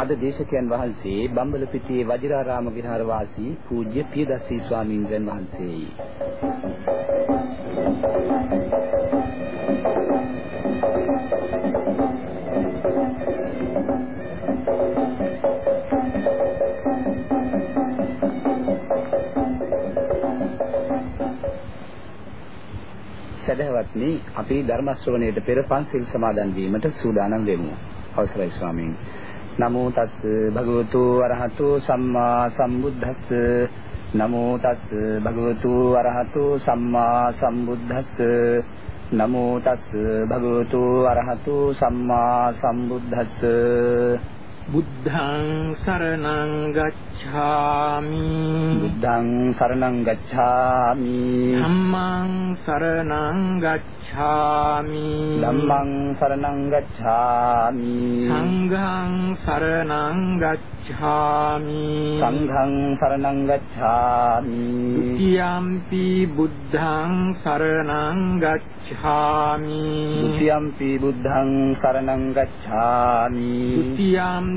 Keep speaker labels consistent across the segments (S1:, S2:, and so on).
S1: අද දේශකයන් වහන්සේ බම්බලපිටියේ වජිරාරාම විහාර වාසී පූජ්‍ය පියදස්සී ස්වාමීන් වහන්සේයි. සදහවත්නි අපි ධර්ම ශ්‍රවණයට පෙර පන්සිල් සමාදන් වීමට සූදානම් වෙමු. අවසරයි ස්වාමීන්. නමෝ තස් භගවතු අරහතු සම්මා සම්බුද්දස්ස නමෝ තස් භගවතු අරහතු සම්මා සම්බුද්දස්ස නමෝ තස් භගවතු අරහතු සම්මා සම්බුද්දස්ස
S2: බුද්ධං සරණං ගච්ඡාමි
S1: බුද්ධං සරණං ගච්ඡාමි
S2: ධම්මං සරණං ගච්ඡාමි
S1: ධම්මං සරණං ගච්ඡාමි
S2: සංඝං සරණං ගච්ඡාමි
S1: සංඝං සරණං ගච්ඡාමි
S2: ဒ ුතියම්පි බුද්ධං සරණං ගච්ඡාමි
S1: ဒ ුතියම්පි බුද්ධං සරණං ගච්ඡාමි
S2: ဒ ුතියම්පි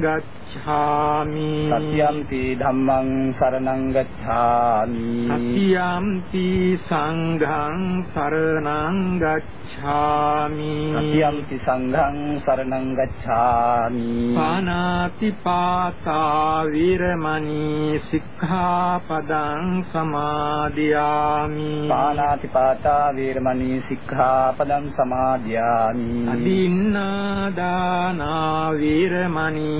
S2: ගච්ඡාමි
S1: සතියම්පි ධම්මං සරණං ගච්ඡාමි.
S2: සතියම්පි සංඝං සරණං ගච්ඡාමි.
S1: සතියම්පි සංඝං සරණං ගච්ඡාමි.
S2: පානාති පාතා විරමණී සික්ඛාපදං සමාදියාමි.
S1: පානාති පාතා වේරමණී සික්ඛාපදං සමාදියාමි.
S2: අදින්නා දානා විරමණී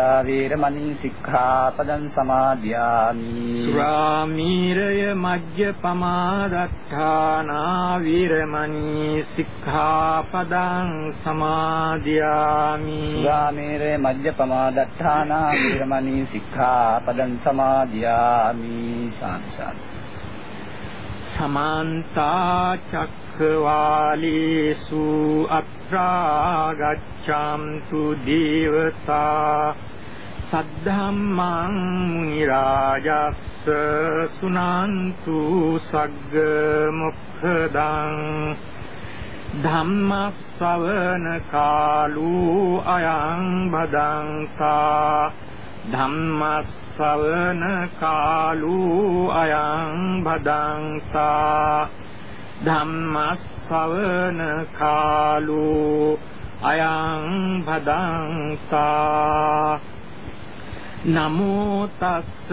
S1: මුසාවාදා වේරමණී සික්ඛාපදං සමාදියාමි
S2: සුරාමීරය මජ්ජපමාදත්තානා විරමණී සික්ඛාපදං සමාදියාමි
S1: සුරාමේරේ මජ්ජපමාදට්ඨානා වේරමණී සික්ඛාපදං සමාදියාමි සාන්සාර
S2: සමන්තා චක්ඛවාලේසු අත්‍රා ගච්ඡන්තු දේවතා සද්ධම්මං මුනි රාජස්ස සුනන්තු සග්ග මොක්ඛදං ධම්මස්සවන කාලෝ අයං බදංතා ධම්මස්සවන කාලෝ අයං බදංතා ධම්මස්සවන කාලෝ අයං බදංතා නමෝ තස්ස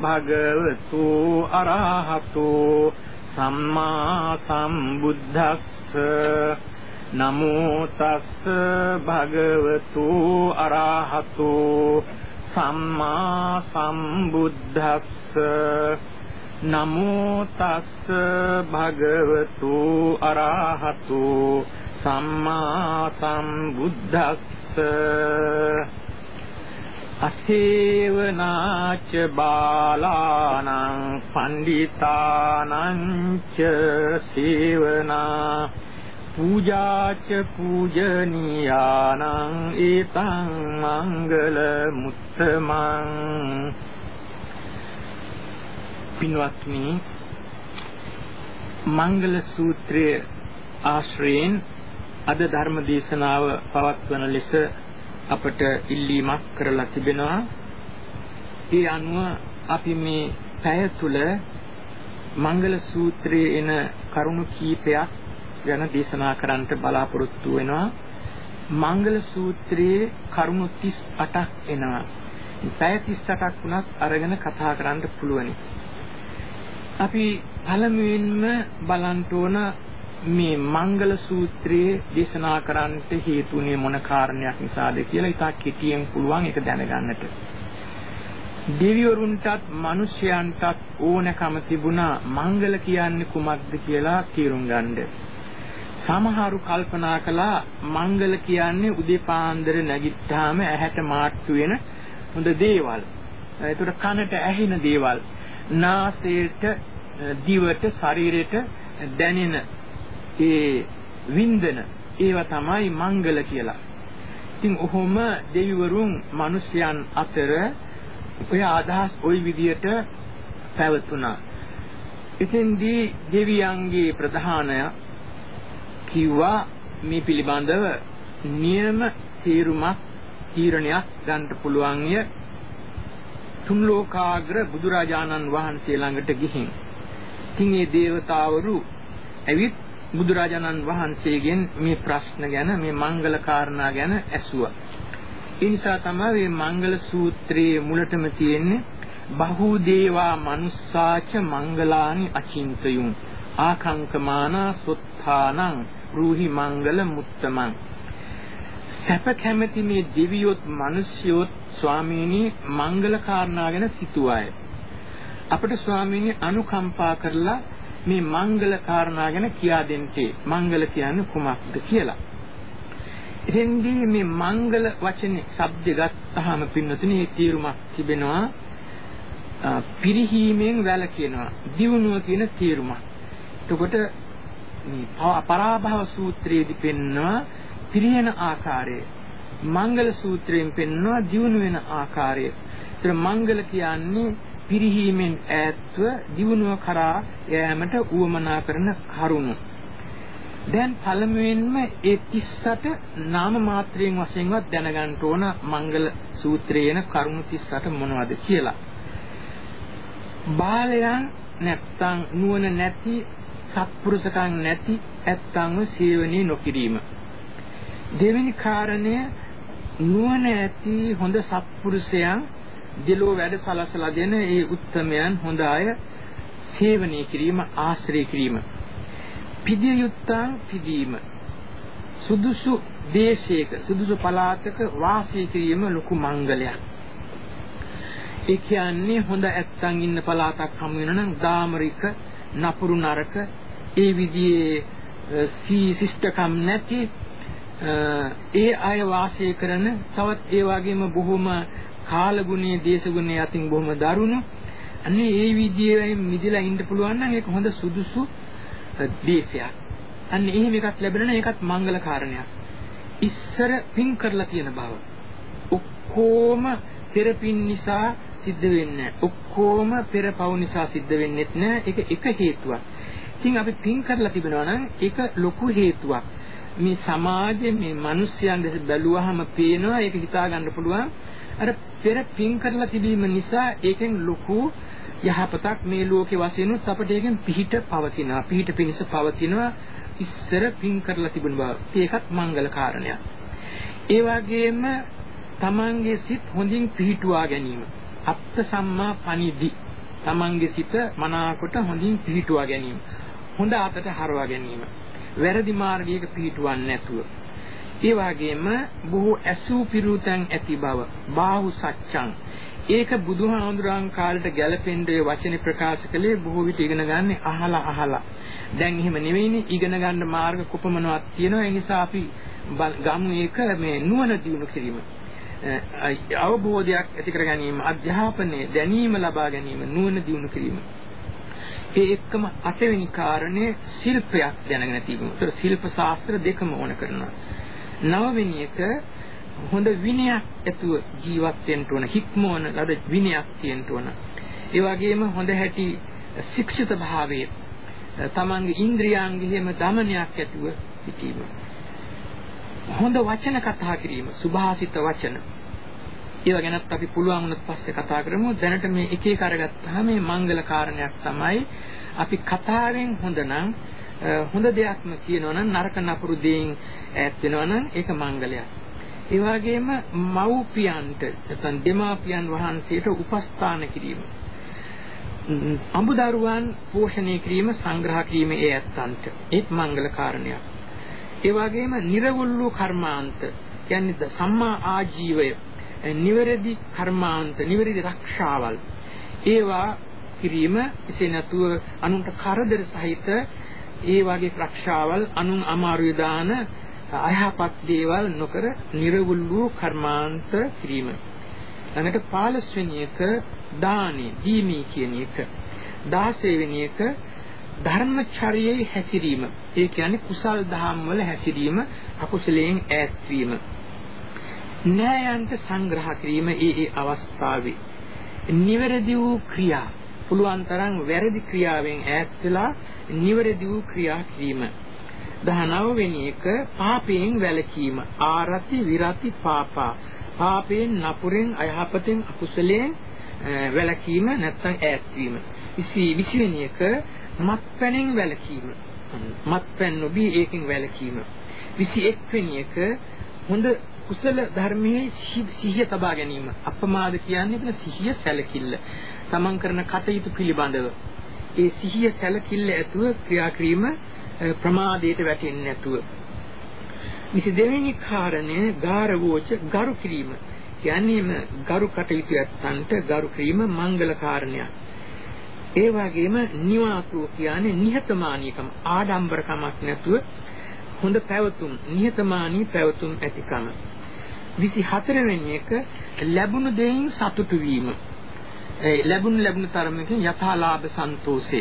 S2: භගවතු අරහතෝ සම්මා සම්බුද්දස්ස නමෝ තස්ස භගවතු අරහතෝ සම්මා සම්බුද්දස්ස නමෝ තස්ස භගවතු අරහතෝ සම්මා සම්බුද්දස්ස අසේවනාච බාලානං පණ්ඩිතානං ච සේවනා පූජාච පූජනීයානං ඒතං මංගල මුත්තමං පින්වත්නි මංගල සූත්‍රයේ ආශ්‍රයෙන් අද ධර්ම දේශනාව පවත්වන ලෙස අපට ඉල්ලීමක් කරලා තිබෙනවා. ඒ අනුව අපි මේ පැය තුල මංගල සූත්‍රයේ එන කරුණු කීපයක්
S3: ගැන දේශනා කරන්නට බලාපොරොත්තු වෙනවා. මංගල සූත්‍රයේ කරුණු 38ක් එනවා. පැය 38ක් වුණත් අරගෙන කතා කරන්න පුළුවනි. අපි පළමුවෙන්ම බලන්න ඕන මේ මංගල සූත්‍රයේ දේශනා කරන්නට හේතුුනේ මොන කාරණයක් නිසාද කියලා ඉතා කෙටියෙන් පුළුවන් ඒක දැනගන්නට. දෙවිවරුන්ටත් මිනිසයන්ටත් ඕනකම තිබුණා මංගල කියන්නේ කුමක්ද කියලා තේරුම් ගන්න. සමහරු කල්පනා කළා මංගල කියන්නේ උදේ පාන්දර නැගිට්ටාම ඇහැට මාට්ටු වෙන හොඳ දේවල්. ඒතර කනට ඇහෙන දේවල්. නාසයට දිවට ශරීරයට දැනෙන ඒ වින්දන ඒවා තමයි මංගල කියලා. ඉතින් ඔහොම දෙවිවරුන් මිනිසයන් අතර ඔය අදහස් ওই විදියට පැවතුණා. ඉතින්දී දෙවියන්ගේ ප්‍රධානය කිව්වා මේ පිළිබඳව නියම තීරුමක් තීරණයක් ගන්න පුළුවන්ය තුන් ලෝකාග්‍ර බුදුරජාණන් වහන්සේ ළඟට ගිහින්. ඉතින් මේ దేవතාවරු ඇවිත් බුදුරජාණන් වහන්සේගෙන් මේ ප්‍රශ්න ගැන මේ මංගල කාරණා ගැන ඇසුවා. ඒ නිසා තමයි මේ මංගල සූත්‍රයේ මුලටම තියෙන්නේ බහූ දේවා මනුස්සාච මංගලානි අචින්තයුම් ආකංකමානා සොත්තානං රූහි මංගල මුත්තමං සැප කැමැති මේ දෙවියොත් මිනිස්යොත් ස්වාමීනි මංගල කාරණා ගැන සිතුවාය. අපිට ස්වාමීනි අනුකම්පා කරලා මේ මංගල කාරණා ගැන කියා දෙන්නේ මංගල කියන්නේ කුමක්ද කියලා. එතෙන්දී මේ මංගල වචනේ શબ્ද ගත්තාම පින්නතුනේ ඒ තීරුමක් තිබෙනවා. පිරිහීමෙන් වැළකීනවා දියුණුව කියන තීරුමක්. එතකොට මේ පරාභව සූත්‍රයේදී පෙන්නවා පිරිහෙන ආකාරය. මංගල සූත්‍රයෙන් පෙන්නවා දියුණු වෙන ආකාරය. ඒතර මංගල කියන්නේ පිරිහීමෙන් ඈත්ව දියුණුව කරා යෑමට උවමනා කරන කරුණු. දැන් පළමුවෙන්ම ඒ 38 නාම මාත්‍රයෙන් වශයෙන්වත් දැනගන්න ඕන මංගල සූත්‍රයේන කරුණු 38 මොනවද කියලා. බාලයන් නැත්තම් නුවණ නැති සත්පුරුෂකම් නැති ඇත්තන්ව සේවනයේ නොකිරීම. දෙවෙනි කාරණය නුවණ ඇති හොඳ සත්පුරුෂයන් දිලෝ වැඩ සලසලා දෙන ඒ උත්තමයන් හොඳ අය සේවනය කිරීම ආශ්‍රය කිරීම. පිදිය යුත්තන් පිදීම සුදුසු දේශයක සුදුසු පළාතක වාසය කිරීම ලොකු මංගලයක්. ඒ කියන්නේ හොඳ ඇත්තන් ඉන්න පළාතක් හමු වෙනනම් දාමරික නපුරු නරක ඒ විදිහේ සී සිස්ටකම් නැති ඒ අය වාසය කරන තවත් ඒ වගේම බොහොම කාලගුණයේ දේශගුණයේ අතින් බොහොම දරුණු අන්නේ ඒ විදිහේ මිදලා ඉන්න පුළුවන් නම් ඒක හොඳ සුදුසු දේශයක්. අන්න එහෙම එකක් ලැබෙන ඒකත් මංගල කාරණයක්. ඉස්සර පින් කරලා තියෙන බව. ඔක්කොම පෙර පින් නිසා සිද්ධ වෙන්නේ ඔක්කොම පෙර පව් නිසා සිද්ධ වෙන්නේත් නෑ. ඒක එක හේතුවක්. ඉතින් අපි පින් කරලා තිබෙනවා නම් ඒක ලොකු හේතුවක්. මේ සමාජයේ මේ මිනිස්යන් දැස බැලුවහම පේනවා ඒක හිතා ගන්න පුළුවන්. අර පෙර පින් කරලා තිබීම නිසා ඒකෙන් ලොකු යහපතක් මේ ලෝකේ වශයෙන් උත් අපට ඒකෙන් පිහිට පවතිනවා. පිහිට පිණිස පවතිනවා. ඉස්සර පින් කරලා තිබුණ බව. ඒකත් මංගල කාරණයක්. ඒ වගේම තමන්ගේ සිත් හොඳින් පිහිටුවා ගැනීම. අත්ත සම්මා පනිදි. තමන්ගේ සිත මනාකොට හොඳින් පිහිටුවා ගැනීම. හොඳ අතට හරවා ගැනීම. වැරදි මාර්ගයක පිහිටුවන්නේ නැතුව. ඒ වගේම බොහෝ ඇසූ පිරුතන් ඇති බව. බාහු සත්‍යං ඒක බුදුහාමුදුරන් කාලේට ගැලපෙන්න ඒ වචනේ ප්‍රකාශ කළේ බොහෝ විට ඉගෙන ගන්න අහලා අහලා. දැන් එහෙම නෙවෙයිනේ ඉගෙන ගන්න මාර්ග කුපමනක් තියෙනවා. ඒ නිසා අපි ගමු ඒක මේ නුවණ දිනු කිරීම. අවබෝධයක් ඇති කර ගැනීම, අධ්‍යාපනයේ දැනීම ලබා ගැනීම, නුවණ දිනු කිරීම. ඒ එක්කම අටවෙනි කාරණේ ශිල්පයක් දැනගෙන තිබීම. ඒතර ශිල්ප ශාස්ත්‍ර දෙකම ඕන කරනවා. නවවෙනි එක හොඳ විනයක් ඇතුව ජීවත් වෙන්න ඕන හික්මවන ලද විනයක් තියෙන්න ඕන ඒ වගේම හොඳ හැටි ශික්ෂිත භාවයේ තමන්ගේ ඉන්ද්‍රියාංගෙහිම දමනයක් ඇතුව සිටීම හොඳ වචන කතා කිරීම සුභාසිත වචන ඒව ගැනත් අපි පුළුවන් වුණත් පස්සේ කතා කරමු දැනට මේ එක එක අරගත්තාම මේ මංගල කාරණයක් තමයි අපි කතාවෙන් හොඳ නම් හොඳ දෙයක්ම කියනවා නම් නරක නපුරු දෙයින් ඈත් වෙනවා නම් ඒක මංගලයක්. ඒ වගේම මව්පියන්ට නැත්නම් දෙමාපියන් වහන්සේට උපස්ථාන කිරීම. අඹදරුවන් පෝෂණය කිරීම සංග්‍රහ කිරීම ඒ ඇත්තන්ට ඒත් මංගල කාරණයක්. ඒ වගේම නිර්වුල් වූ කර්මාන්ත කියන්නේ සම්මා ආජීවය නිවැරදි කර්මාන්ත නිවැරදි රක්ෂාවල් ඒවා කිරීම එසේ නැතුව අනුන්ට කරදර සහිත ඒ වගේ රක්ෂාවල් අනුන් අමාරු දාන අයහපත් දේවල් නොකර නිර්වුල් වූ කර්මාන්ත කිරීම. ළඟට 15 වෙනි එක දානි දීමි කියන එක. 16 වෙනි එක ධර්මචර්යයේ හැසිරීම. ඒ කියන්නේ කුසල් දහම් වල හැසිරීම අකුසලයෙන් ඈත් වීම. න්‍යායන්ට සංග්‍රහ කිරීම ඒ ඒ අවස්ථාවේ. නිවැරදි වූ ක්‍රියා. පුළුවන් තරම් වැරදි ක්‍රියාවෙන් ඈත් වෙලා නිවැරදි වූ ක්‍රියා කිරීම. 19 වෙනි එක පාපයෙන් වැළකීම. ආරති විරති පාපා. පාපයෙන් නපුරෙන් අයහපතෙන් අකුසලයෙන් වැළකීම නැත්නම් ඈත් වීම. 20 වෙනි එක මත්පැනෙන් වැළකීම. මත්පැන් නොබී ඒකෙන් වැළකීම. 21 වෙනි එක හොඳ කුසල ධර්මයේ සිහිය තබා ගැනීම. අපමාද කියන්නේ වෙන සිහිය සැලකිල්ල. තමන් කරන කටයුතු පිළිබඳව. ඒ සිහිය සැලකිල්ල ඇතුව ක්‍රියා කිරීම ප්‍රමාදයට වැටෙන්නේ නැතුව. 22 වෙනි කාරණය ගාරවෝච ගරු කිරීම. කියන්නේම ගරු කටයුතු යත්තන්ට ගරු කිරීම මංගල කාරණයක්. ඒ වගේම නිවාතුව කියන්නේ නිහතමානීකම ආඩම්බරකමක් නැතුව හොඳ පැවතුම් නිහතමානී පැවතුම් ඇතිකම. 24 වෙනි එක ලැබුණු දෙයින් සතුටු වීම. ඒ ලැබුණු ලැබුණු තරමකින් යථාලාභ සන්තෝෂය.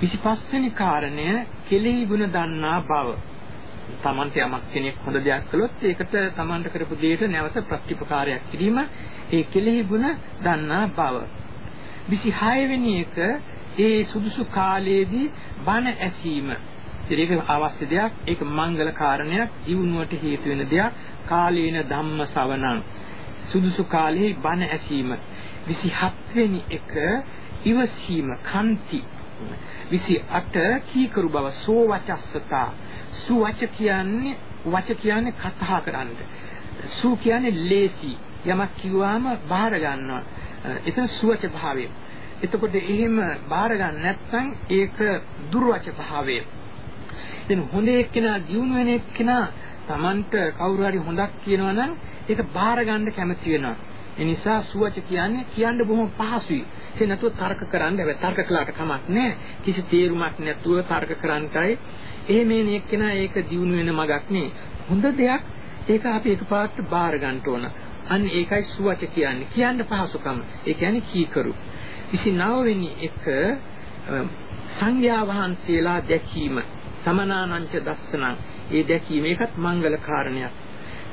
S3: 25 වෙනි කාරණය කෙලෙහි ගුණ දන්නා බව. තමන්ට යමක් කෙනෙක් හොඳ දෙයක් කළොත් ඒකට තමන්ට කරපු දෙයට නැවත ප්‍රතිපකාරයක් කිරීම ඒ කෙලෙහි ගුණ දන්නා බව. 26 වෙනි එක ඒ සුදුසු කාලයේදී බණ ඇසීම. ඒක අවශ්‍ය දෙයක් ඒක මංගල කාරණයක් ජීවුණුවට හේතු වෙන දෙයක්. කාලේන ධම්ම ශ්‍රවණං සුදුසු කාලයේ බණ ඇසීම. 27 වෙනි එක ඉවසීම කන්ති. 28 කීකරු බව සෝවචස්සතා. සුවච කියන්නේ වච කියන්නේ කතා කරන්න. සු කියන්නේ ලේසි. යමක් කිව්වම බාර ගන්නවා. එතන සුවච භාවය. එතකොට එහෙම බාර ගන්න නැත්නම් ඒක දුර්වච භාවය. දැන් හොඳ එක්කෙනා දියුණු වෙන එක්කෙනා Tamanට කවුරු හරි හොඳක් කියනවා නම් ඒක බාර ගන්න කැමති වෙනවා ඒ නිසා සුවච කියන්නේ කියන්න බොහොම පහසුයි. ඒ නැතුව තර්ක කරන්න හැබැයි තර්ක කළාට කමක් නැහැ. කිසි තේරුමක් නැතුව තර්ක කරන්නටයි එහෙම එක්කෙනා ඒක දියුණු වෙන මගක් නේ. හොඳ දෙයක් ඒක අපි එකපාරට බාර ගන්න ඕන. අන්න ඒකයි සුවච කියන්නේ. කියන්න පහසුකම. ඒ කියන්නේ කීකරු. 29 වෙනි එක සංඝයා වහන්සේලා දැකීම සමනානංච දස්සනං. ඒ දැකීම ඒකත් මංගල කාරණයක්.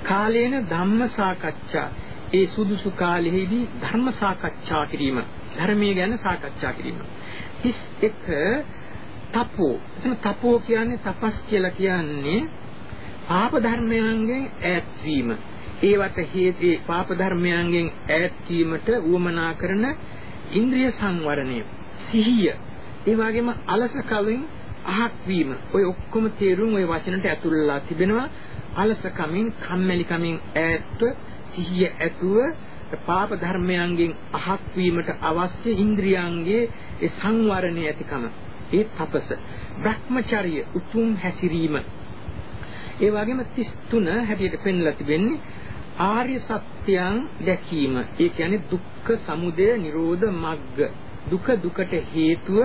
S3: කාලේන ධම්ම සාකච්ඡා. ඒ සුදුසු කාලෙහිදී ධර්ම සාකච්ඡා කිරීම. ධර්මයේ ගැන සාකච්ඡා කිරීම. 31 තපෝ. එතන තපෝ කියන්නේ තපස් කියලා කියන්නේ පාප ධර්මයන්ගෙන් ඈත් වීම. ඒවට හේතේ පාප ධර්මයන්ගෙන් ඈත් වීමට උවමනා කරන ඉන්ද්‍රිය සංවරණය. සිහිය. ඒ වගේම අලස කවින් අහක් වීම. ඔය ඔක්කොම තේරුම් ඔය වචනට ඇතුළලා තිබෙනවා. අලස කමින් කම්මැලි කමින් ඈත්ව සිහිය ඇතුව පාප ධර්මයන්ගෙන් අහක් වීමට අවශ්‍ය ඉන්ද්‍රියයන්ගේ ඒ සංවරණය ඇතිකම. ඒ තපස. භ්‍රමචර්ය උතුම් හැසිරීම. ඒ වගේම 33 හැටියට පෙන්ලා තිබෙන්නේ ආර්ය සත්‍යයන් දැකීම. ඒ කියන්නේ දුක්ඛ සමුදය නිරෝධ මග්ග. දුක දුකට හේතුව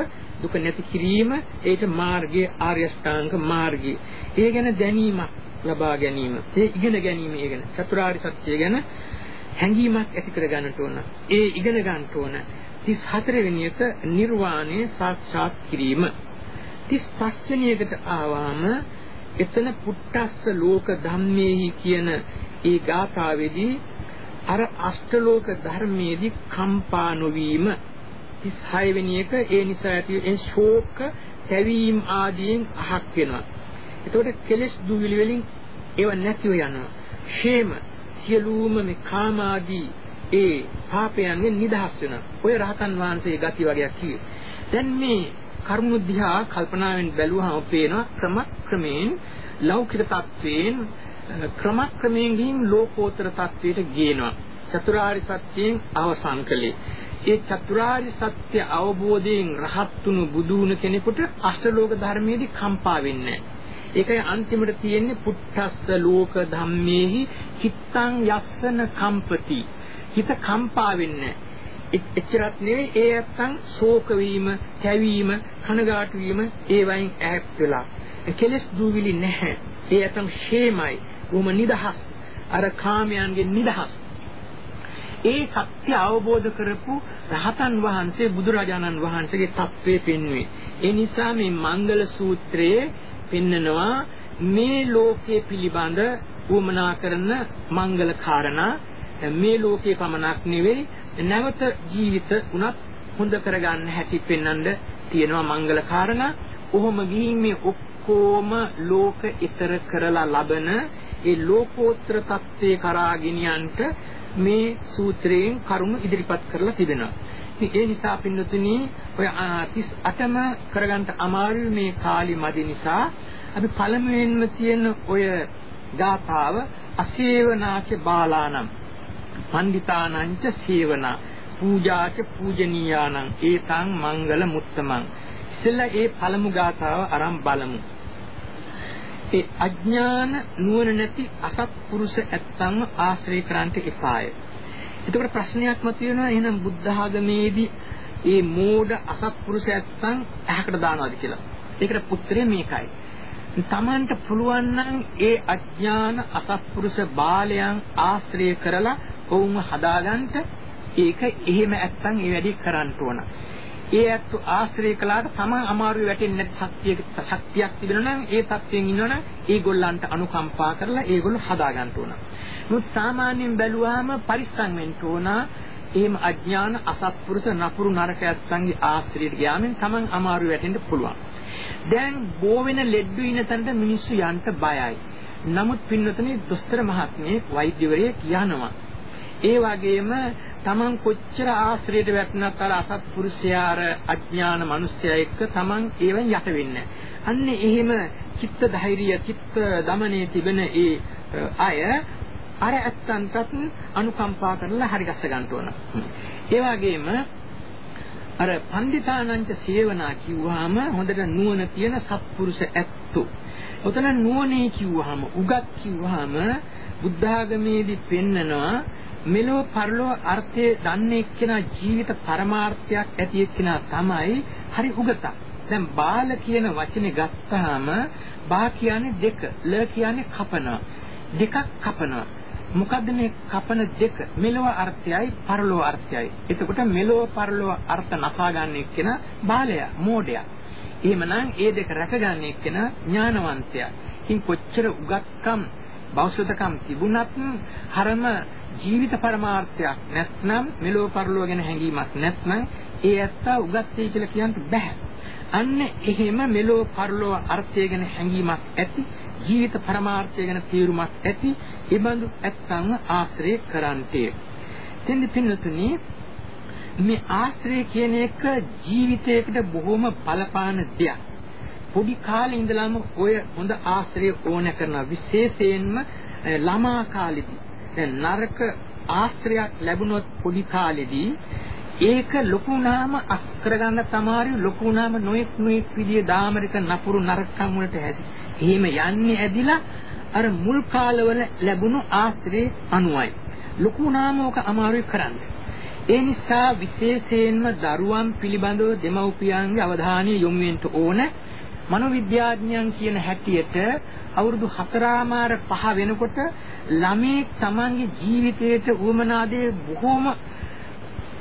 S3: දුක නැති කිරීම ඒට මාර්ගයේ ආර්ය ශ්‍රාංග මාර්ගය. ඒ ගැන දැනීමක් ලබා ගැනීම. ඒ ඉගෙන ගැනීම ඒ ගැන. චතුරාර්ය සත්‍ය ගැන හැඟීමක් ඇති කර ගන්නට ඕන. ඒ ඉගෙන ගන්නට ඕන 34 වෙනි එක නිර්වාණය සාක්ෂාත් කිරීම. 35 වෙනි එකට ආවම එතන පුට්ටස්ස ලෝක ධම්මේහි කියන ඒ ගාථාවේදී අර අෂ්ටලෝක ධර්මයේදී කම්පා නොවීම 36 වෙනි එක ඒ නිසා ඇති ඒ ශෝක තැවීම් ආදීන් අහක් වෙනවා එතකොට කෙලෙස් දුවිලි වලින් ඒව නැතිව යනවා. ෂේම සියලුම මේ කාමාදී ඒ පාපයන්ගෙන් නිදහස් වෙනවා. ඔය රහතන් වහන්සේ ගති වගේක් කිව්වේ. දැන් මේ කරුණු දිහා කල්පනාවෙන් බැලුවහම පේනවා ක්‍රම ක්‍රමයෙන් ලෞකික තත්වයෙන් ක්‍රම ක්‍රමයෙන් ගින් ලෝකෝත්තර තත්වයට ගේනවා. චතුරාර්ය සත්‍යයෙන් අවසන් කළේ. ඒ චතුරාර්ය සත්‍ය අවබෝධයෙන් රහත් වුණු බුදු වුණ කෙනෙකුට අෂ්ටලෝක ධර්මයේදී කම්පා වෙන්නේ ඒකයි අන්තිමට තියෙන්නේ පුත්තස්ස ලෝක ධම්මේහි චිත්තං යස්සන කම්පති. හිත කම්පා වෙන්නේ එච්චරත් නෙවෙයි ඒ නැත්තම් ශෝක වීම, කැවීම, කනගාටු වීම ඒ වයින් ඈත් වෙලා. කෙලස් දූවිලි නැහැ. ඒ නැත්තම් ෂේමයි, උම නිදහස්. අර කාමයන්ගෙන් නිදහස්. ඒ සත්‍ය අවබෝධ කරපු රහතන් වහන්සේ බුදුරජාණන් වහන්සේගේ తත්වේ පෙන්වුවේ. ඒ නිසා මේ මංගල සූත්‍රයේ පෙන්නනවා මේ ලෝකයේ පිළිබඳ වමනා කරන මංගල කාරණා මේ ලෝකේ පමණක් නෙවෙයි නැවත ජීවිත උනත් හොඳ කරගන්න හැටි පෙන්වන්න තියෙනවා මංගල කාරණා. ඔහොම ගිහින් මේ ඔක්කොම ලෝක ඊතර කරලා ලබන ඒ ලෝකෝත්තර தත්ත්වේ කරා ගෙනියන්නට මේ සූත්‍රයෙන් කරුණු ඉදිරිපත් කරලා තිබෙනවා. ඉතින් ඒ නිසා පින්නතුනි ඔය 38ම කරගන්න අමාරු මේ කාලි මදි නිසා. අපි පළමුවෙන්ම තියෙන ඔය ගාථාව අසේවනාච බාලානම් පණ්ඩිතානංච සේවනා පූජාච පූජනීයානං ඒතං මංගල මුත්තමං ඉතින් ඒ පළමු ගාථාව අරන් බලමු. ඒ අඥාන නුවණ නැති අසත්පුරුෂ ඇත්තන්ව ආශ්‍රය කරන්නට එපාය. එතකොට ප්‍රශ්නයක් මතුවෙනවා එහෙනම් බුද්ධ ආගමේදී මේ මෝඩ අසත්පුරුෂ ඇත්තන් ඇහැකට දානවාද කියලා. ඒකට උත්තරේ මේකයි. තමන්ට පුළුවන් නම් ඒ අඥාන අසත්පුරුෂ බාලයන් ආශ්‍රය කරලා ඔවුන්ව හදාගන්න ඒක එහෙම ඇත්තන් ඒ වැඩි කරන්න ඕන. ඒ ඇත්තු ආශ්‍රය කළාට තමන් අමාරුවේ වැටෙන්නේ නැති ශක්තියක ශක්තියක් තිබෙනවා නම් ඒ තත්ත්වයෙන් ඉන්නවනම් ඒගොල්ලන්ට අනුකම්පා කරලා ඒගොල්ලෝ හදා ගන්න ඕන. මුත් සාමාන්‍යයෙන් බැලුවාම පරිස්සම් වෙන්න ඕන. එහෙම අඥාන අසත්පුරුෂ නපුරු නරකයන්ගේ ආශ්‍රයයට ගියාමෙන් තමන් අමාරු වැටෙන්න පුළුවන්. දැන් බෝ වෙන ලෙඩ්ඩු ඉන තැනට මිනිස්සු යන්න බයයි. නමුත් පින්නතනේ දොස්තර මහත්මිය වෛද්‍යවරයෙක් යනවා. ඒ වගේම තමන් කොච්චර ආශ්‍රයයට වැටුණත් අර අසත්පුරුෂයා අර අඥාන මිනිසයා එක්ක තමන් ඒවෙන් යට වෙන්නේ අන්න එහෙම චිත්ත ධෛර්යය චිත්ත දමනයේ තිබෙන ඒ අය අර ඇත්තන්ටත් අනුකම්පා කරලා හරි ගස්ස ගන්න ඕන. ඒ වගේම අර පණ්ඩිතානංච සේවනා කිව්වහම හොඳට නුවණ තියෙන සත්පුරුෂ ඇත්තු. ඔතන නුවණේ කිව්වහම උගත් කිව්වහම බුද්ධ ආගමේදී පෙන්නනවා මෙලෝ පරලෝ අර්ථය දන්නේ එක්කෙනා ජීවිත පරමාර්ථයක් ඇති එක්කෙනා තමයි හරි උගතක්. දැන් බාල කියන වචනේ ගත්තාම බා කියන්නේ දෙක, ල කියන්නේ කපනවා. දෙකක් කපනවා. මොකද්ද මේ කපන දෙක? මෙලොව අර්ථයයි පරලොව අර්ථයයි. එතකොට මෙලොව පරලොව අර්ථ නසා ගන්න එක්කෙනා බාලයා, මෝඩයා. එහෙමනම් ඒ දෙක රැකගන්න එක්කෙනා ඥානවන්තයා. ඉතින් කොච්චර උගත්කම් බෞද්ධකම් තිබුණත් හරම ජීවිත පරමාර්ථයක් නැත්නම් මෙලෝ පරලෝ ගැන හැඟීමක් නැත්නම් ඒ ඇත්තා උගත්යි කියලා කියන්න බෑ. අන්න එහෙම මෙලෝ පරලෝ අර්ථය ගැන හැඟීමක් ඇති ජීවිත පරමාර්ථය ගැන තීරුමක් ඇති ඒබඳු ඇත්තන්ව ආශ්‍රය කරන්ටේ. දෙන්න පින්නතුනි මේ ආශ්‍රය කියන එක ජීවිතයකට බොහොම බලපාන දෙයක්. පොඩි කාලේ ඉඳලම ඔය හොඳ ආශ්‍රය ඕන කරන විශේෂයෙන්ම ළමා කාලෙදී දැන් නරක ආශ්‍රයක් ලැබුණොත් පොඩි කාලෙදී ඒක ලොකු වුණාම අස් කරගන්න තමයි ලොකු වුණාම නොඑක් නොඑක් විදිය දාමරික නපුරු නරකම් වලට ඇති. එහෙම යන්නේ ඇදිලා අර මුල් කාලවල ලැබුණු ආශ්‍රේ අනුවයි. ලොකු වුණාම ඕක අමාරුයි කරන්න. ඒ නිසා විශේෂයෙන්ම දරුවන් පිළිබඳව දෙමව්පියන්ගේ අවධානය යොමු වෙන්න ඕන. මනෝවිද්‍යාඥයන් කියන හැටියට අවුරුදු 4මාර 5 වෙනකොට ළමේ තමන්ගේ ජීවිතයට උවමනා දේ බොහොම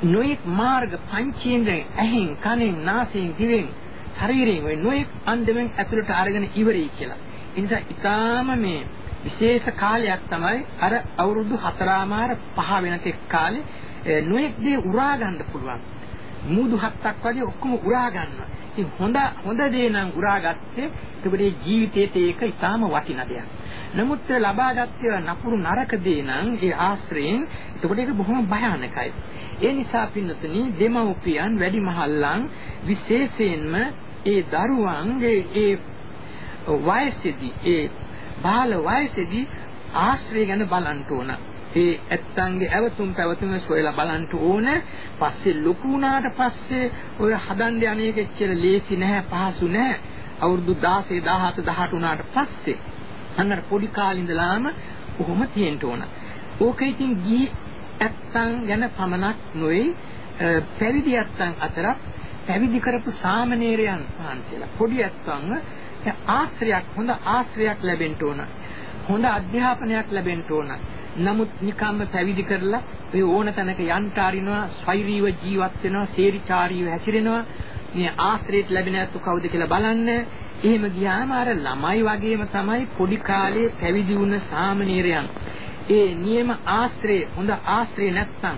S3: නොයෙක් මාර්ග පංචේන්ද්‍රයෙන් ඇහෙන් කනෙන් නාසයෙන් දිවෙන් ශරීරයෙන් ඔය නොයෙක් අන්දමෙන් ඇතුළට අරගෙන ඉවරයි කියලා. ඒ නිසා ඊටාම මේ විශේෂ කාලයක් තමයි අර අවුරුදු 4මාර 5 වෙනතෙක් කාලේ නොයෙක් දේ උරා ගන්න පුළුවන්. මූදු හත්තක් වගේ ඔක්කොම උරා ගන්නවා. ඉතින් හොඳ හොඳ දේ නම් උරාගත්තේ එතකොට ජීවිතේට ඒක ඊටාම වටින දෙයක්. නමුත් ලබාගත්තේ නපුරු නරක දේ නම් ඒ ආශ්‍රයෙන් එතකොට ඒක බොහොම භයානකයි. ඒ නිසා පින්නතුනි දෙමව්පියන් වැඩිමහල්ලන් විශේෂයෙන්ම ඒ දරුවන්ගේ ඒ වයසේදී ඒ බාල වයසේදී ආශ්‍රය ගැන බලන්න ඕන. ඒ ඇත්තන්ගේ ඇවතුම් පැවතුම් සොයලා බලන්න ඕන. පස්සේ ලොකු වුණාට පස්සේ ඔය හදන්න අනේක එච්චර ලේසි නැහැ පහසු නැහැ. අවුරුදු 16 17 18 වුණාට පස්සේ අන්නර පොඩි කාලේ ඉඳලාම කොහොම තියෙන්න ඕන. ඕක ඉතින් ගිහි ඇත්තන් ගැන පමණක් නොවේ පැවිදි ඇත්තන් අතර පැවිදි කරපු සාමණේරයන් වහන්සේලා පොඩි ඇත්තන්ව ආශ්‍රයයක් හොඳ ආශ්‍රයයක් ලැබෙන්න ඕන. හොඳ අධ්‍යාපනයක් ලැබෙන්න ඕන. නමුත් නිකම්ම පැවිදි කරලා ඒ ඕන තැනක යන්ට අරිනවා, ස්වෛරීව ජීවත් වෙනවා, සේරිචාරීව හැසිරෙනවා. මේ ආශ්‍රයයට ලැබෙන ඇත්තු කවුද කියලා බලන්න. එහෙම ගියාම අර ළමයි වගේම තමයි පොඩි කාලේ පැවිදි වුණ සාමණේරයන්. ඒ නියම ආශ්‍රය හොඳ ආශ්‍රය නැත්නම්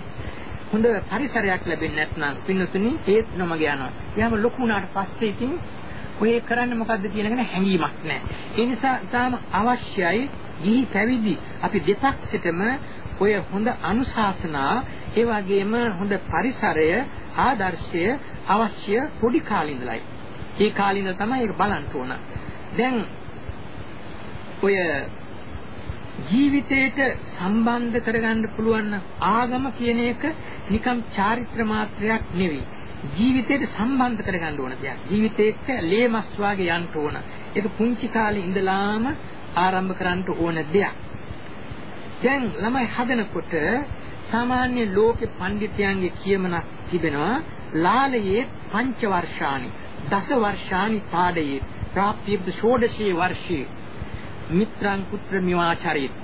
S3: හොඳ පරිසරයක් ලැබෙන්නේ නැත්නම් පින්නතුනි ඒත් නොමග යනවා. යාම ලොකු වුණාට පස්සේ ඉතින් ඔය කරන්නේ මොකද්ද කියන එක හැඟීමක් නැහැ. ඒ නිසා තාම අවශ්‍යයි ගිහි පැවිදි අපි දෙපක්ෂෙටම ඔය හොඳ අනුශාසනා ඒ වගේම හොඳ පරිසරය ආදර්ශය අවශ්‍ය පොඩි කාලේ ඉඳලයි. ඒ කාලේ ඉඳලා තමයි ඒක බලන්න ඕන. දැන් ඔය ජීවිතේට සම්බන්ධ කරගන්න පුළුවන් ආගම කියන එක නිකම් චාරිත්‍ර මාත්‍රයක් නෙවෙයි. ජීවිතයට සම්බන්ධ කරගන්න ඕන දෙයක්. ජීවිතේට ලේමස් වාගේ යන්න ඕන. ඒක පුංචි කාලේ ඉඳලාම ආරම්භ කරන්න ඕන දෙයක්. දැන් ළමයි හදනකොට සාමාන්‍ය ලෝකේ පඬිතයන්ගේ කියමනක් තිබෙනවා ලාලයේ පංච වර්ෂානි දස වර්ෂානි පාඩයේ ප්‍රාප්තියබ්ද ෂෝඩශේ වර්ෂේ මිත්‍රං පුත්‍ර මිවාචරිත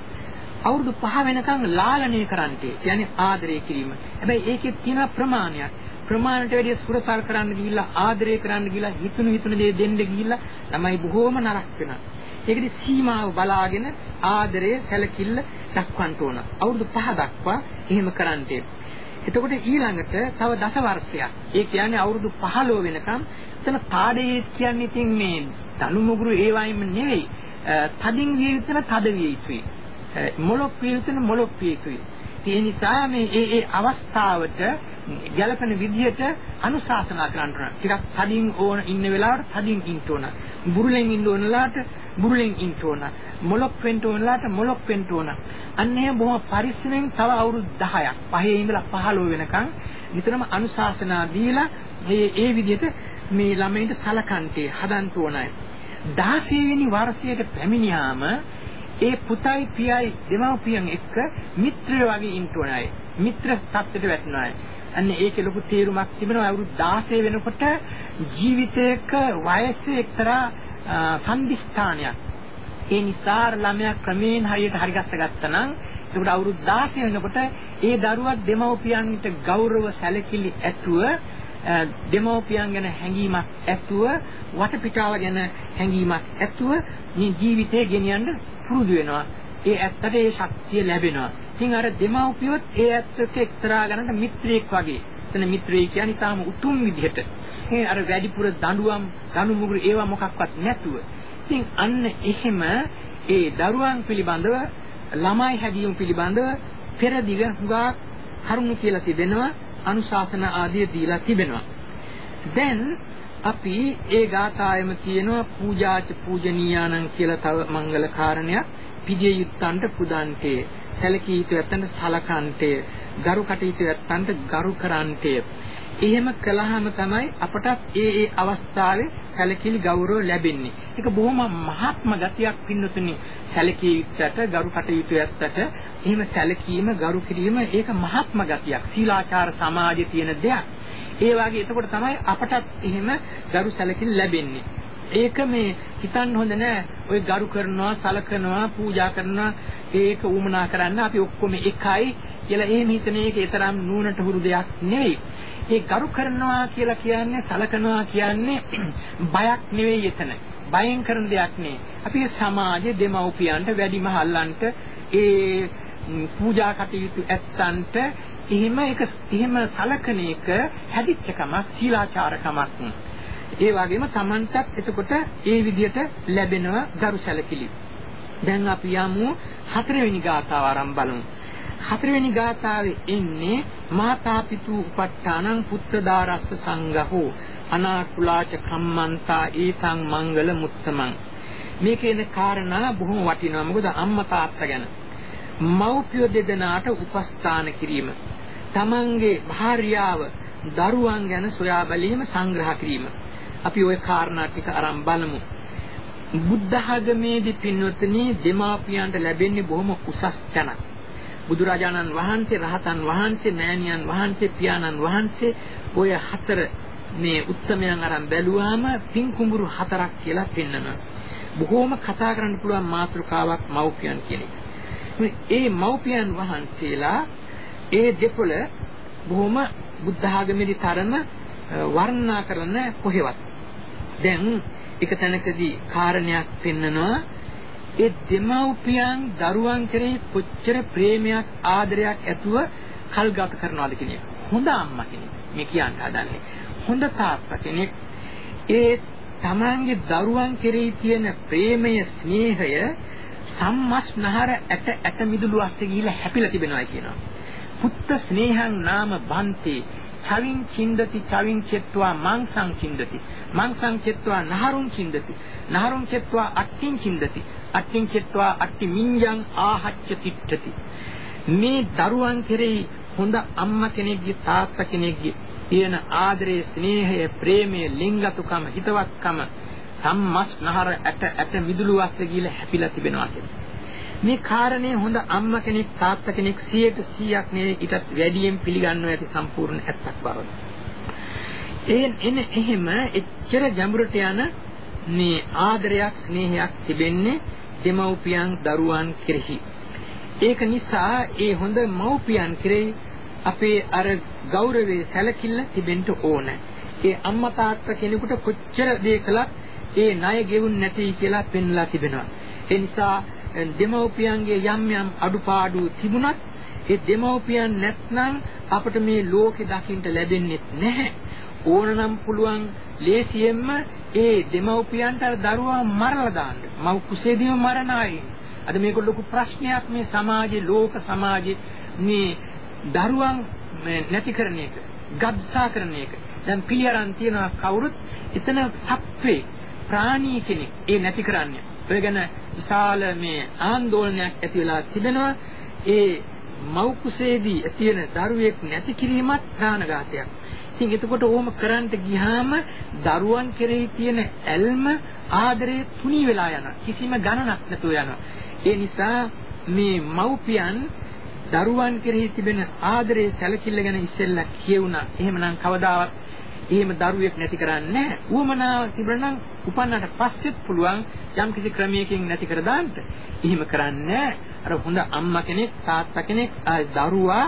S3: අවුරුදු 5 වෙනකන් ලාලනය කරන්ටේ කියන්නේ ආදරය කිරීම. හැබැයි ඒකේ තියෙන ප්‍රමාණයක් ප්‍රමාණයට වැඩිය සුරසල් කරන්න ගිහිල්ලා ආදරය කරන්න ගිහිල්ලා හිතුණු හිතුණු දේ දෙන්න ගිහිල්ලා තමයි බොහෝම නරක වෙනවා. ඒකේ සීමාව බලාගෙන ආදරය සැලකිල්ල දක්වන්න ඕන. අවුරුදු 5 දක්වා එහෙම කරන්නේ. එතකොට ඊළඟට තව දස වර්ෂයක්. ඒ කියන්නේ අවුරුදු 15 වෙනකම් එතන පාඩේ කියන්නේ ඉතින් මේ දනු මුගුරු ඒ වයින්ම නෙවෙයි. තදින් විය යුතුන තද විය යුතුයි. මොලොක් විය යුතුන මොලොක් විය යුතුයි. ඒ නිසා මේ ඒ ඒ අවස්ථාවට ගැළපෙන විදිහට අනුශාසනා කරන්න ඕන. ටිකක් තදින් ඕන ඉන්න වෙලාවට තදින් ඉන්න ඕන. බුරුලෙන් ඉන්න ඕන වෙලාවට බුරුලෙන් ඉන්න ඕන. මොලොක් වෙන්න ඕන වෙලාවට මොලොක් වෙන්න ඕන. අන්න එහෙම බොහොම පරිස්සමෙන් තව අවුරුදු 10ක් 5 ඉඳලා 15 වෙනකන් නිතරම අනුශාසනා දීලා මේ ඒ විදිහට මේ ළමයින්ට සලකන්ටේ හදන්න ඕනයි. 16 වෙනි වර්ෂයට පැමිණියාම ඒ පුතයි පියයි දෙමව්පියන් එක්ක මිත්‍රයෝ වගේ ඉන්න ඕනයි. මිත්‍ර තත්ත්වයට වැටෙනවායි. අන්න ඒකේ ලොකු තේරුමක් තිබෙනවා අවුරුදු 16 වෙනකොට ජීවිතයක වයසේ එක්තරා සම්දිස්ථානයක්. ඒ නිසා ළමයා ක්‍රමයෙන් හරියට හරිගස්ස ගත්තා නම් ඒකට අවුරුදු 16 වෙනකොට ඒ දරුවා දෙමව්පියන්ට ගෞරව සැලකිලි ඇතුව දෙමෝපියන් ගැන හැඟීමක් ඇතුව වටපිටාව ගැන හැඟීමක් ඇතුව මේ ජීවිතය ගෙනියන්න පුරුදු වෙනවා. ඒ ඇත්තට ඒ ශක්තිය ලැබෙනවා. ඉතින් අර දෙමව්පියොත් ඒ ඇත්තට එක්තරා ගණනට මිත්‍රයෙක් වගේ. එතන මිත්‍රයෙක් කියන්නේ තාම උතුම් විදිහට. ඒ අර වැඩිපුර දඬුවම්, දනු මුගුරු ඒවා මොකක්වත් නැතුව. ඉතින් අන්න එහෙම ඒ දරුවන් පිළිබඳව ළමයි හැදීම පිළිබඳව පෙරදිග හුඟා කරුණු කියලා තිබෙනවා. අනුශාසන ආදිය දීලා තිබෙනවා. දැන් අපි ඒ ගාථායම කියනවා පූජාච පූජනීයානං කියලා තව මංගල කාරණයක් පිළිය යුත්තන්ට පුදන්තේ සැලකී යුතු ඇත්තන්ට සලකන්තේ ගරු කටයුතු ඇත්තන්ට ගරු කරන්තේ එහෙම කළාම තමයි අපට ඒ ඒ අවස්ථාවේ සැලකිලි ගෞරව ලැබෙන්නේ. ඒක බොහොම මහත්ම ගතියක් පින්නතුනි. සැලකිය යුත්තට ගරු කටයුතු ඇත්තට එහෙම සැලකීම ගරු කිරීම ඒක මහත්ම ගතියක්. සීලාචාර සමාජයේ තියෙන දෙයක්. ඒ වගේ එතකොට තමයි අපටත් එහෙම ගරු සැලකිලි ලැබෙන්නේ. ඒක මේ හිතන්න හොඳ නෑ. ඔය ගරු කරනවා, සලකනවා, පූජා කරනවා ඒක උමනා කරන්න අපි ඔක්කොම එකයි කියලා එහෙම හිතන එක ඊතරම් නුවණට හුරු දෙයක් නෙවෙයි. ඒ ගරු කරනවා කියලා කියන්නේ සලකනවා කියන්නේ බයක් නෙවෙයි එතන. බයෙන් කරන දෙයක් නෙවෙයි. අපි සමාජයේ දෙමව්පියන්ට වැඩිමහල්ලන්ට ඒ පූජා කටයුතු ඇත්තන්ට එහෙම එක එහෙම සලකන එක හැදිච්චකමක් සීලාචාරකමක්. ඒ වගේම Tamanටත් එතකොට ඒ විදිහට ලැබෙනව ගරු සැලකිලි. දැන් අපි යමු හතරවෙනි ගාථාව ආරම්භ බලමු. හතරවෙනි ගාථාවේ එන්නේ මාතා පිතු උපට්ඨානං පුත්‍රදාරස්ස සංඝහෝ අනාකුලාච කම්මන්තා ඊතං මංගල මුත්තමං මේ කියන කාරණා බොහොම වටිනවා මොකද අම්මා තාත්තා ගැන මව්පිය දෙදෙනාට උපස්ථාන කිරීම තමන්ගේ භාර්යාව දරුවන් ගැන සොයා බැලීම සංග්‍රහ කිරීම අපි ওই කාරණා ටික අරන් බලමු බුද්ධ ආගමේදී පින්වත්නි දෙමාපියන්ට ලැබෙන්නේ බොහොම උසස් තැනක් බුදුරජාණන් වහන්සේ රහතන් වහන්සේ මෑණියන් වහන්සේ පියාණන් වහන්සේ ඔය හතර මේ උත්තමයන් අරන් බැලුවාම පින් කුඹුරු හතරක් කියලා පෙන්වනවා. බොහෝම කතා කරන්න පුළුවන් මාතෘකාවක් මව්පියන් කියන එක. ඒ මව්පියන් වහන්සේලා ඒ දෙපොළ බොහොම බුද්ධ ආගමේදී තරම වර්ණනා කරන කොහෙවත්. දැන් එක තැනකදී කාරණයක් පෙන්නනවා ඒ දෙමව්පියන් දරුවන් කෙරෙහි කොච්චර ප්‍රේමයක් ආදරයක් ඇතුව කල් ගත කරනවද කියන එක. හොඳ අම්මා කෙනෙක් මේ කියන්න හදන්නේ. හොඳ තාත්තා කෙනෙක් ඒ තමන්ගේ දරුවන් කෙරෙහි තියෙන ප්‍රේමය ස්නේහය සම්මස්නහර ඇට ඇට මිදුළු අස්සේ ගිහිලා හැපිලා තිබෙනවා කියනවා. පුත්ත ස්නේහං නාම බන්තේ. චවින් චින්දති චවින් චෙත්වා මාංසං චින්දති. මාංසං චෙත්වා නහරුං චින්දති. නහරුං චෙත්වා අට්ටිං චින්දති. අට්ටිං චෙත්වා අට්ටි මිඤ්ඤං ආහච්ච තිට්ඨති. මේ දරුවන් කෙරෙහි හොඳ අම්මා කෙනෙක්ගේ තාත්තා කෙනෙක්ගේ තියෙන ආදරයේ ස්නේහය ප්‍රේමය ලිංගතුකම හිතවත්කම සම්මස්නහර ඇට ඇට මිදුළු වාස්සේ කියලා හැපිලා තිබෙනවා කියන්නේ මේ කාරණේ හොඳ අම්මා කෙනෙක් තාත්තා කෙනෙක් 100%ක් නෙවෙයි ඊටත් වැඩියෙන් පිළිගන්නවා ඇති සම්පූර්ණ ඇත්තක් බව. ඒ එන එහෙම එච්චර ගැඹුරට යන මේ ආදරයක් ස්නේහයක් තිබෙන්නේ දෙමව්පියන් දරුවන් කෙරෙහි. ඒක නිසා ඒ හොඳ මව්පියන් කෙරෙහි අපේ අර ගෞරවයේ සැලකිල්ල තිබෙන්න ඕන. ඒ අම්මා තාත්තා කෙනෙකුට කොච්චර දේ කළත් ඒ ණය ගෙවුන් නැති කියලා පෙන්ලා තිබෙනවා. ඒ නිසා දෙමව්පියන්ගේ යම් යම් අඩුපාඩු තිබුණත් ඒ දෙමව්පියන් නැත්නම් අපිට මේ ලෝකෙ දකින්න ලැබෙන්නේ නැහැ. ඕනනම් පුළුවන් ලේසියෙන්ම ඒ දෙමව්පියන්ට අර දරුවා මරලා දාන්න. මව් කුසේදීම මරණ අය. අද මේක ලොකු ප්‍රශ්නයක් මේ සමාජේ ලෝක සමාජේ මේ දරුවන් නැති කරන එක, ගබ්සා කරන එක. දැන් පිළියරන් තියනවා කවුරුත් එතන සත්වේ ප්‍රාණී කෙනෙක් ඒ නැති කරන්නේ. ඔය ගැන විශාල මේ ආందోලනයක් ඇති වෙලා තිබෙනවා. ඒ මව් කුසේදී තියෙන දරුවෙක් නැති කිරීමත් ප්‍රාණඝාතයක්. ඉතින් එතකොට ඕම කරන්ට ගියාම දරුවන් කෙරෙහි තියෙන ඇල්ම ආදරේ තුනී වෙලා යනවා. කිසිම ගණනක් නැතුව යනවා. ඒ නිසා මේ මව්පියන් දරුවන් කෙරෙහි තිබෙන ආදරයේ සැලකිල්ල ගැන ඉස්සෙල්ලා කියුණා. එහෙමනම් කවදාවත් එහෙම දරුවෙක් නැති කරන්නේ නැහැ. උවමනාව තිබුණා නම් උපන්නට පස්සෙත් පුළුවන් යම් කිසි ක්‍රමයකින් නැති කර දාන්න. එහෙම කරන්නේ අර හොඳ අම්මා කෙනෙක් තාත්තා කෙනෙක් දරුවා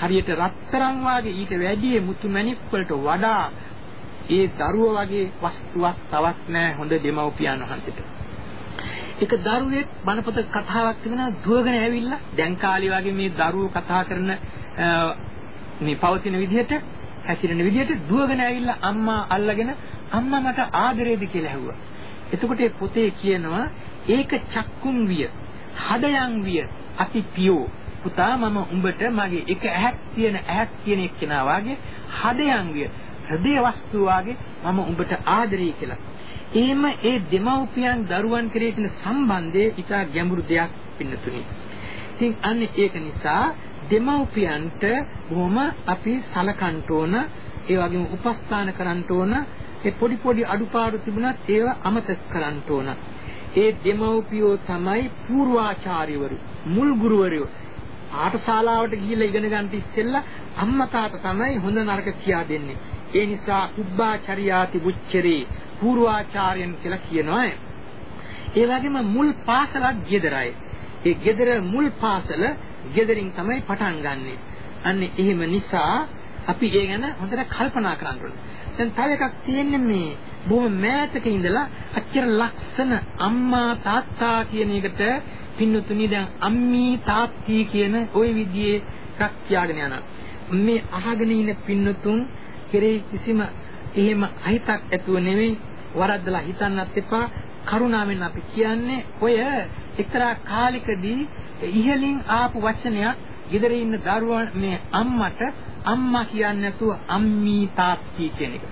S3: හරියට රත්තරන් වාගේ ඊට වැඩිය මුතු මැණික් වලට වඩා ඒ දරුවා වගේ වස්තුවක් තවත් නැහැ හොඳ දෙමව්පියන් වහන්සේට. එක දරුවෙක් බණපොත කතාවක් තිබුණා දුවගෙන ඇවිල්ලා දැන් කාලේ වගේ මේ දරුවෝ කතා කරන මේ පවතින විදිහට හැසිරෙන විදිහට දුවගෙන ඇවිල්ලා අම්මා අල්ලගෙන අම්මා මට ආදරේද කියලා ඇහුවා. එතකොට පොතේ කියනවා ඒක චක්කුම් විය හදයන් විය අති පියෝ පුතා මම උඹට මගේ එක ඇහක් තියෙන ඇහක් තියෙන එක්කෙනා වාගේ හදයන් විය හෘදේ වස්තු වාගේ මම උඹට ආදරේ කියලා. එහෙම ඒ දෙමව්පියන් දරුවන් කෙරේ තියෙන සම්බන්ධය ඉතා ගැඹුරු දෙයක් පින්නතුනි. ඉතින් අන්න ඒක නිසා දෙමව්පියන්ට බොහොම අපි සලකන්න ඕන ඒ වගේම උපස්ථාන කරන්න ඕන ඒ පොඩි පොඩි අඩුපාඩු තිබුණත් ඒව අමතක කරන්න ඕන. ඒ දෙමව්පියෝ තමයි පූර්වාචාර්යවරු මුල් ගුරුවරයෝ. පාඨශාලාවට ගිහිල්ලා ඉගෙන ගන්න ඉස්සෙල්ලා අම්මා තාත්තා තමයි හොඳ නරක කියා දෙන්නේ. ඒ නිසා උබ්බාචරියාති බුච්චරේ පූර්වාචාර්යන් කියලා කියනවා. ඒ වගේම මුල් පාසලක් ගෙදරයි. ඒ ගෙදර මුල් පාසල ගෙදරින් තමයි පටන් ගන්නෙ. අන්න එහෙම නිසා අපි ඒ ගැන හොඳට කල්පනා කරන්න ඕනේ. දැන් තව එකක් තියෙන්නේ මේ බොහොම මෑතක ඉඳලා අච්චර ලක්ෂණ අම්මා තාත්තා කියන එකට පින්නතුනි දැන් අම්මී තාත්ති කියන ওই විදිහේ එකක් තියාගෙන යනවා. මේ අහගෙන ඉන්න පින්නතුන් කෙරේ කිසිම එහෙම අහිතක් ඇතුව නෙවෙයි වරද්දලා හිතන්නත් එපා කරුණාවෙන් අපි කියන්නේ ඔය එක්තරා කාලෙකදී ඉහලින් ආපු වචනයක් ගෙදර ඉන්න දරුවන් මේ අම්මට අම්මා කියන්නේ නැතුව අම්මී තාත්ති කියන එක.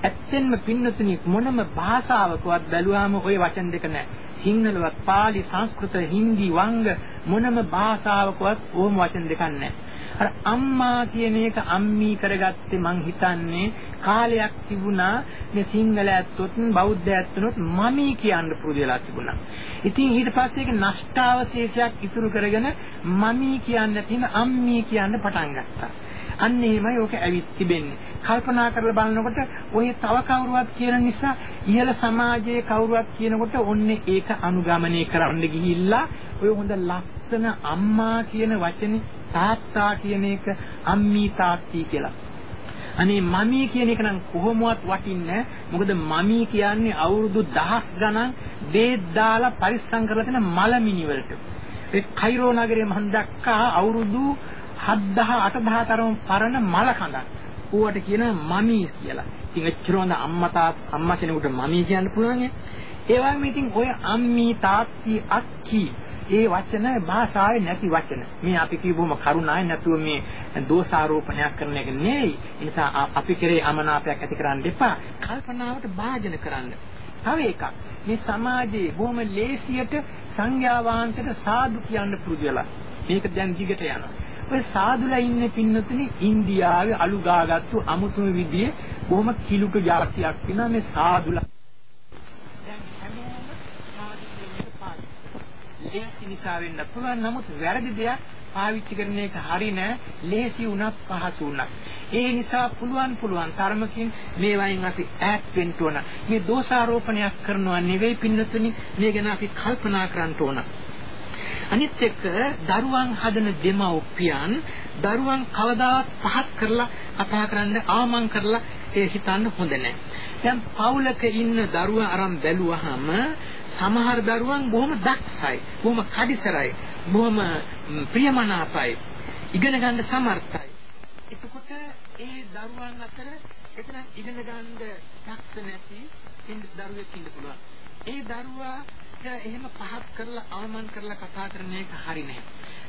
S3: ඇත්තෙන්ම පින්නතුනි මොනම භාෂාවකවත් බැලුවාම ওই වචන දෙක නැහැ. සිංහලවත්, පාලි, සංස්කෘත, හින්දි, වංග මොනම භාෂාවකවත් ඕම වචන දෙකක් නැහැ. අර අම්මා කියන එක අම්මී කරගත්තේ මං හිතන්නේ කාලයක් තිබුණා මේ සිංහල ඇත්තොත් බෞද්ධ ඇත්තනොත් මමී කියන්න පුරුදු වෙලා තිබුණා. ඉතින් ඊට පස්සේ ඒක නෂ්ටාවශේෂයක් ඉතුරු කරගෙන මමී කියන්න තියෙන අම්මී කියන්න පටන් ගත්තා. අන්න එහෙමයි ඕක ඇවිත් තිබෙන්නේ. කල්පනා කරලා බලනකොට ඔය තව කවුරුවත් කියන නිසා ඉහළ සමාජයේ කවුරුවත් කියනකොට ඔන්නේ ඒක අනුගමනය කරන්න ගිහිල්ලා ඔය හොඳ ලස්සන අම්මා කියන වචනේ තාත්තා කියන එක අම්මී තාත්ති කියලා. අනේ මමී කියන එක නම් කොහොමවත් වටින්නේ මොකද මමී කියන්නේ අවුරුදු දහස් ගණන් බේත් දාලා පරිස්සම් කරලා තියෙන මලමිනි වලට. ඒ කයිරෝ නගරයේ මම දැක්කා අවුරුදු 7000 8000 තරම් පරණ මල කඳක්. ඌවට කියන මමී කියලා. ඉතින් එච්චර හොඳ අම්මා තාත් අම්මා කෙනෙකුට මමී කියන්න පුළුවන් නේ. ඒ වගේම ඉතින් ඔය අම්මී තාත්ති අක්කි ඒ වචන භාෂාවේ නැති වචන. මේ අපි කියවොම කරුණායි නැතුව මේ දෝෂාරෝපණයක් කරන එක නෙවෙයි. ඒ නිසා අපි කෙරේ අමනාපයක් ඇති කරන්න එපා. කල්පනාවට භාජන කරන්න. තව එකක්. මේ සමාජයේ බොහොම ලේසියට සංඥා වාන්තයට සාදු කියන්න පුරුදු වෙලා. මේක දැන් දිගට යනවා. ඔය සාදුලා ඉන්නේ පින්නතුනි ඉන්දියාවේ අලු ගාගත්තු අමුතුම විදිහේ බොහොම කිලුට જાතියක් වෙනා මේ සාදුලා. දැන් හැමෝම සාදු කියන පාවිච්චි. ලේසි නිසා වෙන්න පුළුවන්. නමුත් වැරදි දෙයක් පාවිච්චි කරන එක හරි නෑ. ලේසි වුණත් පහසු වුණත්. ඒ නිසා පුළුවන් පුළුවන් තරමකින් මේ වයින් අපි ඈත් වෙන්න ඕන. මේ දෝෂාරෝපණයක් කරනවා නෙවෙයි පින්නතුනි. මේ ගැන අපි කල්පනා කරන්න ඕන. අනිත් එක දරුවන් හදන දෙමව්පියන් දරුවන් කවදාවත් පහත් කරලා කතා කරන්න ආමන් කරලා ඒ හිතන්න හොඳ නැහැ. දැන් පවුලක ඉන්න දරුවා අරන් බැලුවහම සමහර දරුවන් බොහොම දක්ෂයි, බොහොම කඩිසරයි, බොහොම ප්‍රියමනාපයි, ඉගෙන ගන්න සමර්ථයි. එතකොට ඒ දරුවන් අතර එතන ඉගෙන ගන්න දක්ෂ නැති දරුවෙක් ඉන්න පුළුවන්. ඒ දරුවා එහෙම පහත් කරලා අවමන් කරලා කතා කරන එක හරි නැහැ.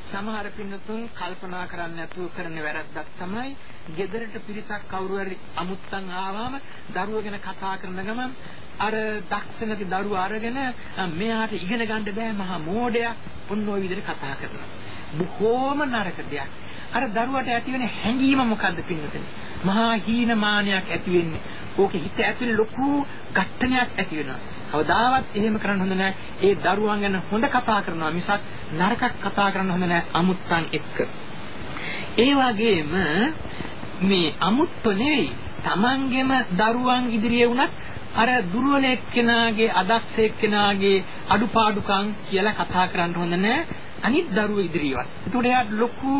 S3: සමහර පින්නතුන් කල්පනා කරන්නේ නැතුව කරන වැරද්දක් තමයි ගෙදරට පිරිසක් කවුරු හරි අමුත්තන් ආවම දරුවෝ ගැන කතා කරන ගමන් අර දක්ෂ නැති දරුවා අරගෙන මෙයාට ඉගෙන ගන්න බෑ මහා මෝඩයා ඔන්න ඔය විදිහට කතා කරනවා. බොහෝම නරක දෙයක්. අර දරුවට ඇති වෙන හැඟීම මොකද්ද පින්නතනේ? මහා හීනමානයක් ඇති වෙන්නේ. ඕකේ හිත ඇතුලේ ලොකු ගැටණයක් ඇති වෙනවා. කවදාවත් එහෙම කරන්න හොඳ නැහැ. ඒ දරුවන් ගැන හොඳ කතා කරනවා මිසක් නරකක් කතා කරන්න හොඳ නැහැ අමුත්තන් එක්ක. ඒ වගේම මේ අමුත්තු නෙවෙයි. Tamanගෙම දරුවන් ඉදිරියේ වුණත් අර දුර්වල එක්කෙනාගේ අදක්ෂ එක්කෙනාගේ අඩුපාඩුකම් කියලා කතා කරන්න හොඳ නැහැ. අනිත් දරුවෝ ඉදිරියවත්. ඒකට එයාට ලොකු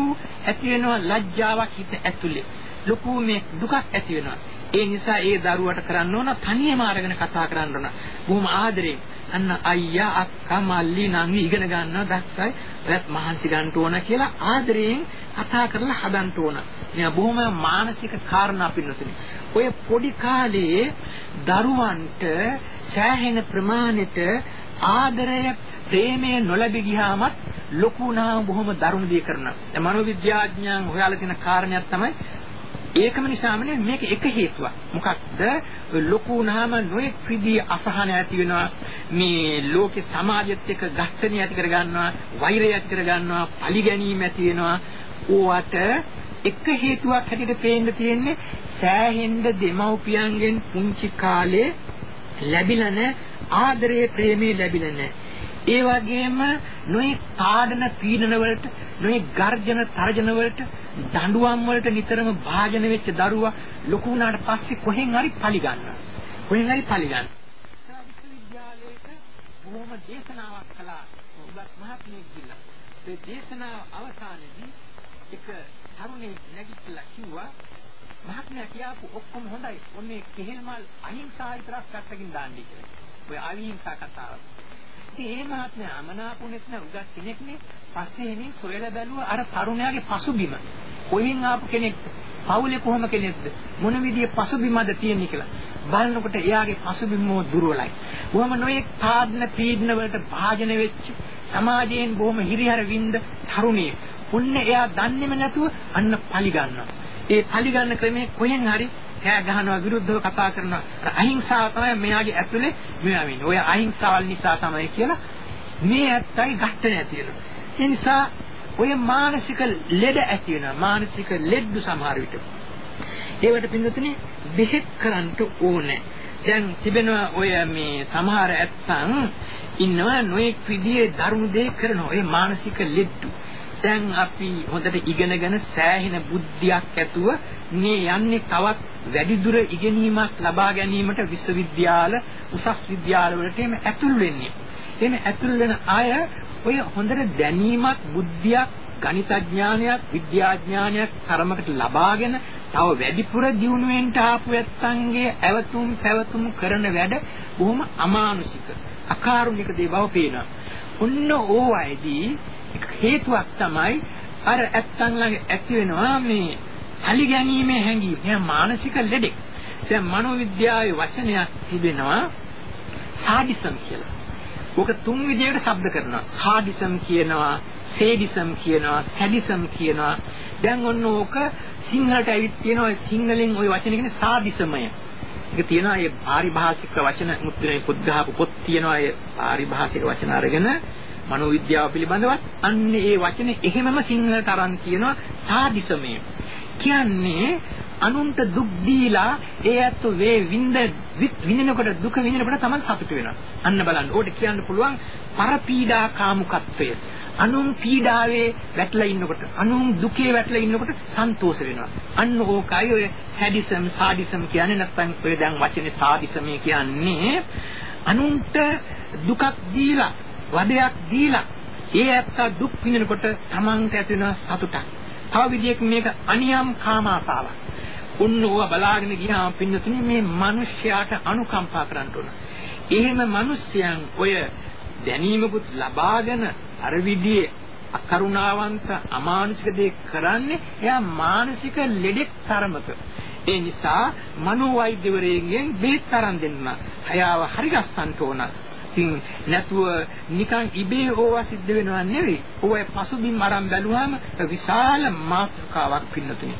S3: ඇති වෙනවා ලැජ්ජාවක් හිත ඇතුලේ. ලොකු මේ දුකක් ඇති වෙනවා. ඒ නිසා ඒ දරුවට කරන්න ඕන තනියම අරගෙන කතා කරන්න ඕන. බොහොම ආදරෙන්. අන්න අයියා අක්කා මල්ලි නංගි ඉගෙන ගන්නවා දක්ෂයි. ඔයත් මහන්සි ගන්න ඕන කියලා ආදරයෙන් කතා කරලා හදන්න ඕන. මේ බොහොම මානසික කාරණා පින්නතුනි. ඔය පොඩි කාලේ දරුවන්ට සෑහෙන ප්‍රමාණයට ආදරය ප්‍රේමය නොලැබී ගියාමත් ලොකු නාම බොහොම දරුණු දේ කරනවා. දැන් මනෝවිද්‍යාඥයන් හොයාලා තියෙන කාරණයක් තමයි ඒකම නිසාමනේ මේක එක හේතුවක්. මොකක්ද? ලොකු වුණාම නොයෙක් විදිහේ අසහන ඇති වෙනවා. මේ ලෝකේ සමාජයත් එක්ක ගැටණි ඇති කර ගන්නවා, වෛරය ඇති කර ගන්නවා, පරිගැනීම ඇති වෙනවා. ඕවට එක හේතුවක් හැටියට පේන්න තියෙන්නේ සෑහෙන්න දෙමව්පියන්ගෙන් පුංචි කාලේ ලැබිලා නැ ආදරයේ ප්‍රේමයේ ලැබිලා නැ. ඒ වගේම නොයෙක් තාඩන පීඩන වලට නොයෙක් ගර්ජන තර්ජන වලට දඬුවම් වලට නිතරම භාජන වෙච්ච දරුවා ලොකු වුණාට පස්සේ කොහෙන් හරි පලි ගන්නවා. කොහෙන් හරි පලි ගන්නවා. විශ්වවිද්‍යාලයක බොහොම දේශනාවක් කළා. ඔබත් මහත්මයෙක් ගිහිල්ලා. ඒ දේශනාව අවසානයේදී එක තරුණයෙක් නැගිටලා කිව්වා මහත්මයා කියාපු ඔක්කොම හොඳයි. ඔන්නේ කෙහෙල් මල් අහිංසා විතරක් පැත්තකින් දාන්නයි කියලා. ඔය අහිංසා කතාව. ඉතින් ඒ මහත්මයා අමනාපුනෙත් නෑ උගත් කෙනෙක්නේ. පස්සේ එමින් සොයලා බැලුවා අර තරුණයාගේ පසුබිම. කොහෙන් ආපු කෙනෙක්ද? පවුලේ කොහොම කෙනෙක්ද? මොන විදිහේ පසුබිමද තියෙන්නේ කියලා. බලනකොට එයාගේ පසුබිම දුර්වලයි. බොහොම නොයෙක් තාඩන පීඩන වලට භාජන වෙච්ච සමාජයෙන් බොහොම හිරිහැර වින්ද තරුණිය. ඔන්න එයා දන්නේම නැතුව අන්න පලි ගන්නවා. ඒ පලි ගන්න ක්‍රමේ කොහෙන් හරි කෑ ගහනවා විරුද්ධව කතා කරනවා. අර අහිංසාව තමයි මෙයාගේ ඇතුලේ මෙයා වෙන්නේ. ඔය අහිංසාවල් නිසා තමයි කියලා මේ ඇත්තයි ගැටේ නැති වෙනවා. ඒ නිසා ඔය මානසික ලෙඩ ඇති වෙනවා. මානසික ලෙඩ සමහර විට. ඒවට පින්නතුනේ බෙහෙත් කරන්න ඕනේ. දැන් තිබෙනවා ඔය මේ සමහර ඇත්තන් ඉන්නවා නොඑක් විදිහේ ධර්ම දේ කරන ඔය මානසික ලෙඩ. දැන් අපි හොඳට ඉගෙනගෙන සෑහෙන බුද්ධියක් ඇතුව මේ යන්නේ තවත් වැඩිදුර ඉගෙනීමක් ලබා ගැනීමට විශ්වවිද්‍යාල උසස් විද්‍යාල වලට එමෙ ඇතුල් වෙන්නේ. එමෙ ඇතුල් වෙන අය ඔය හොඳට දැනීමක් බුද්ධියක් ගණිතඥානයක් විද්‍යාඥානයක් තරමකට ලබාගෙන තව වැඩිපුර දියුණුවෙන්ට ආපු ඇත්තන්ගේ ඇවතුම් පැවතුම් කරන වැඩ බොහොම අමානුෂික අකාරුණික දේ බව පේනවා. ඔන්න ඕවයිදී හේතුවක් තමයි අර ඇත්තන් ළඟ ඇති වෙනවා මේ සලි ගැනීමේ හැඟීම. එයා මානසික ලෙඩෙක්. දැන් මනෝවිද්‍යාවේ වචනයක් තිබෙනවා සාඩිසම් කියලා. ඕක තුන් විදිහකට ශබ්ද කරනවා. සාඩිසම් කියනවා, සේඩිසම් කියනවා, සැඩිසම් කියනවා. දැන් ඔන්න ඕක සිංහලට ඇවිත් කියනවා සිංහලෙන් ওই වචන කියන්නේ සාඩිසමය. ඒක තියෙනවා ඒ පාරිභාෂික වචන මුත්‍රේ පුද්ගහපු පොත් තියෙනවා ඒ පාරිභාෂික වචන අරගෙන මනෝවිද්‍යාව පිළිබඳවත් අන්න ඒ වචනේ එහෙමම සිංහලට අරන් කියනවා සාදිසමය. කියන්නේ අනුන්ට දුක් දීලා ඒ ඇත්ත වේ විඳ විඳිනකොට දුක විඳිනකොට තමයි සතුට වෙනවා. අන්න බලන්න. ඕකට කියන්න පුළුවන් පරපීඩා කාමුකත්වය. අනුන් පීඩාවේ වැටලා ඉන්නකොට අනුන් දුකේ වැටලා ඉන්නකොට සන්තෝෂ වෙනවා. අන්න ඕකයි ඔය සැඩිසම් සාඩිසම් කියන්නේ නැත්නම් ඔය දැන් වචනේ සාඩිසමේ කියන්නේ අනුන්ට දුකක් දීලා වදයක් දීලා ඒ ඇත්ත දුක් විඳිනකොට තමන්ට ඇති වෙන සතුටක්. තව විදිහකින් මේක අනියම් කාමාසාවක්. උන්න ඕවා බලාගෙන ගියාම පින්නතුනේ මේ මිනිස්යාට අනුකම්පා කරන්න ඕන. එහෙම මිනිස්යන් ඔය දැනීමකුත් ලබාගෙන අර විදිහේ අකරුණාවන්ත අමානුෂික දේ කරන්නේ එයා මානසික ලෙඩෙක් තරමක. ඒ නිසා මනෝවෛද්‍යවරයෙක්ගෙන් බෙහෙත් තරම් දෙන්න. හයාව හරි ගස්සන්න ඕන. ඉතින් නැතුව නිකන් ඉබේ ඕවා සිද්ධ වෙනව නෙවෙයි. ඕවා පසුබිම් අරන් බැලුවාම විශාල මාතෘකාවක් පින්නතුනේ.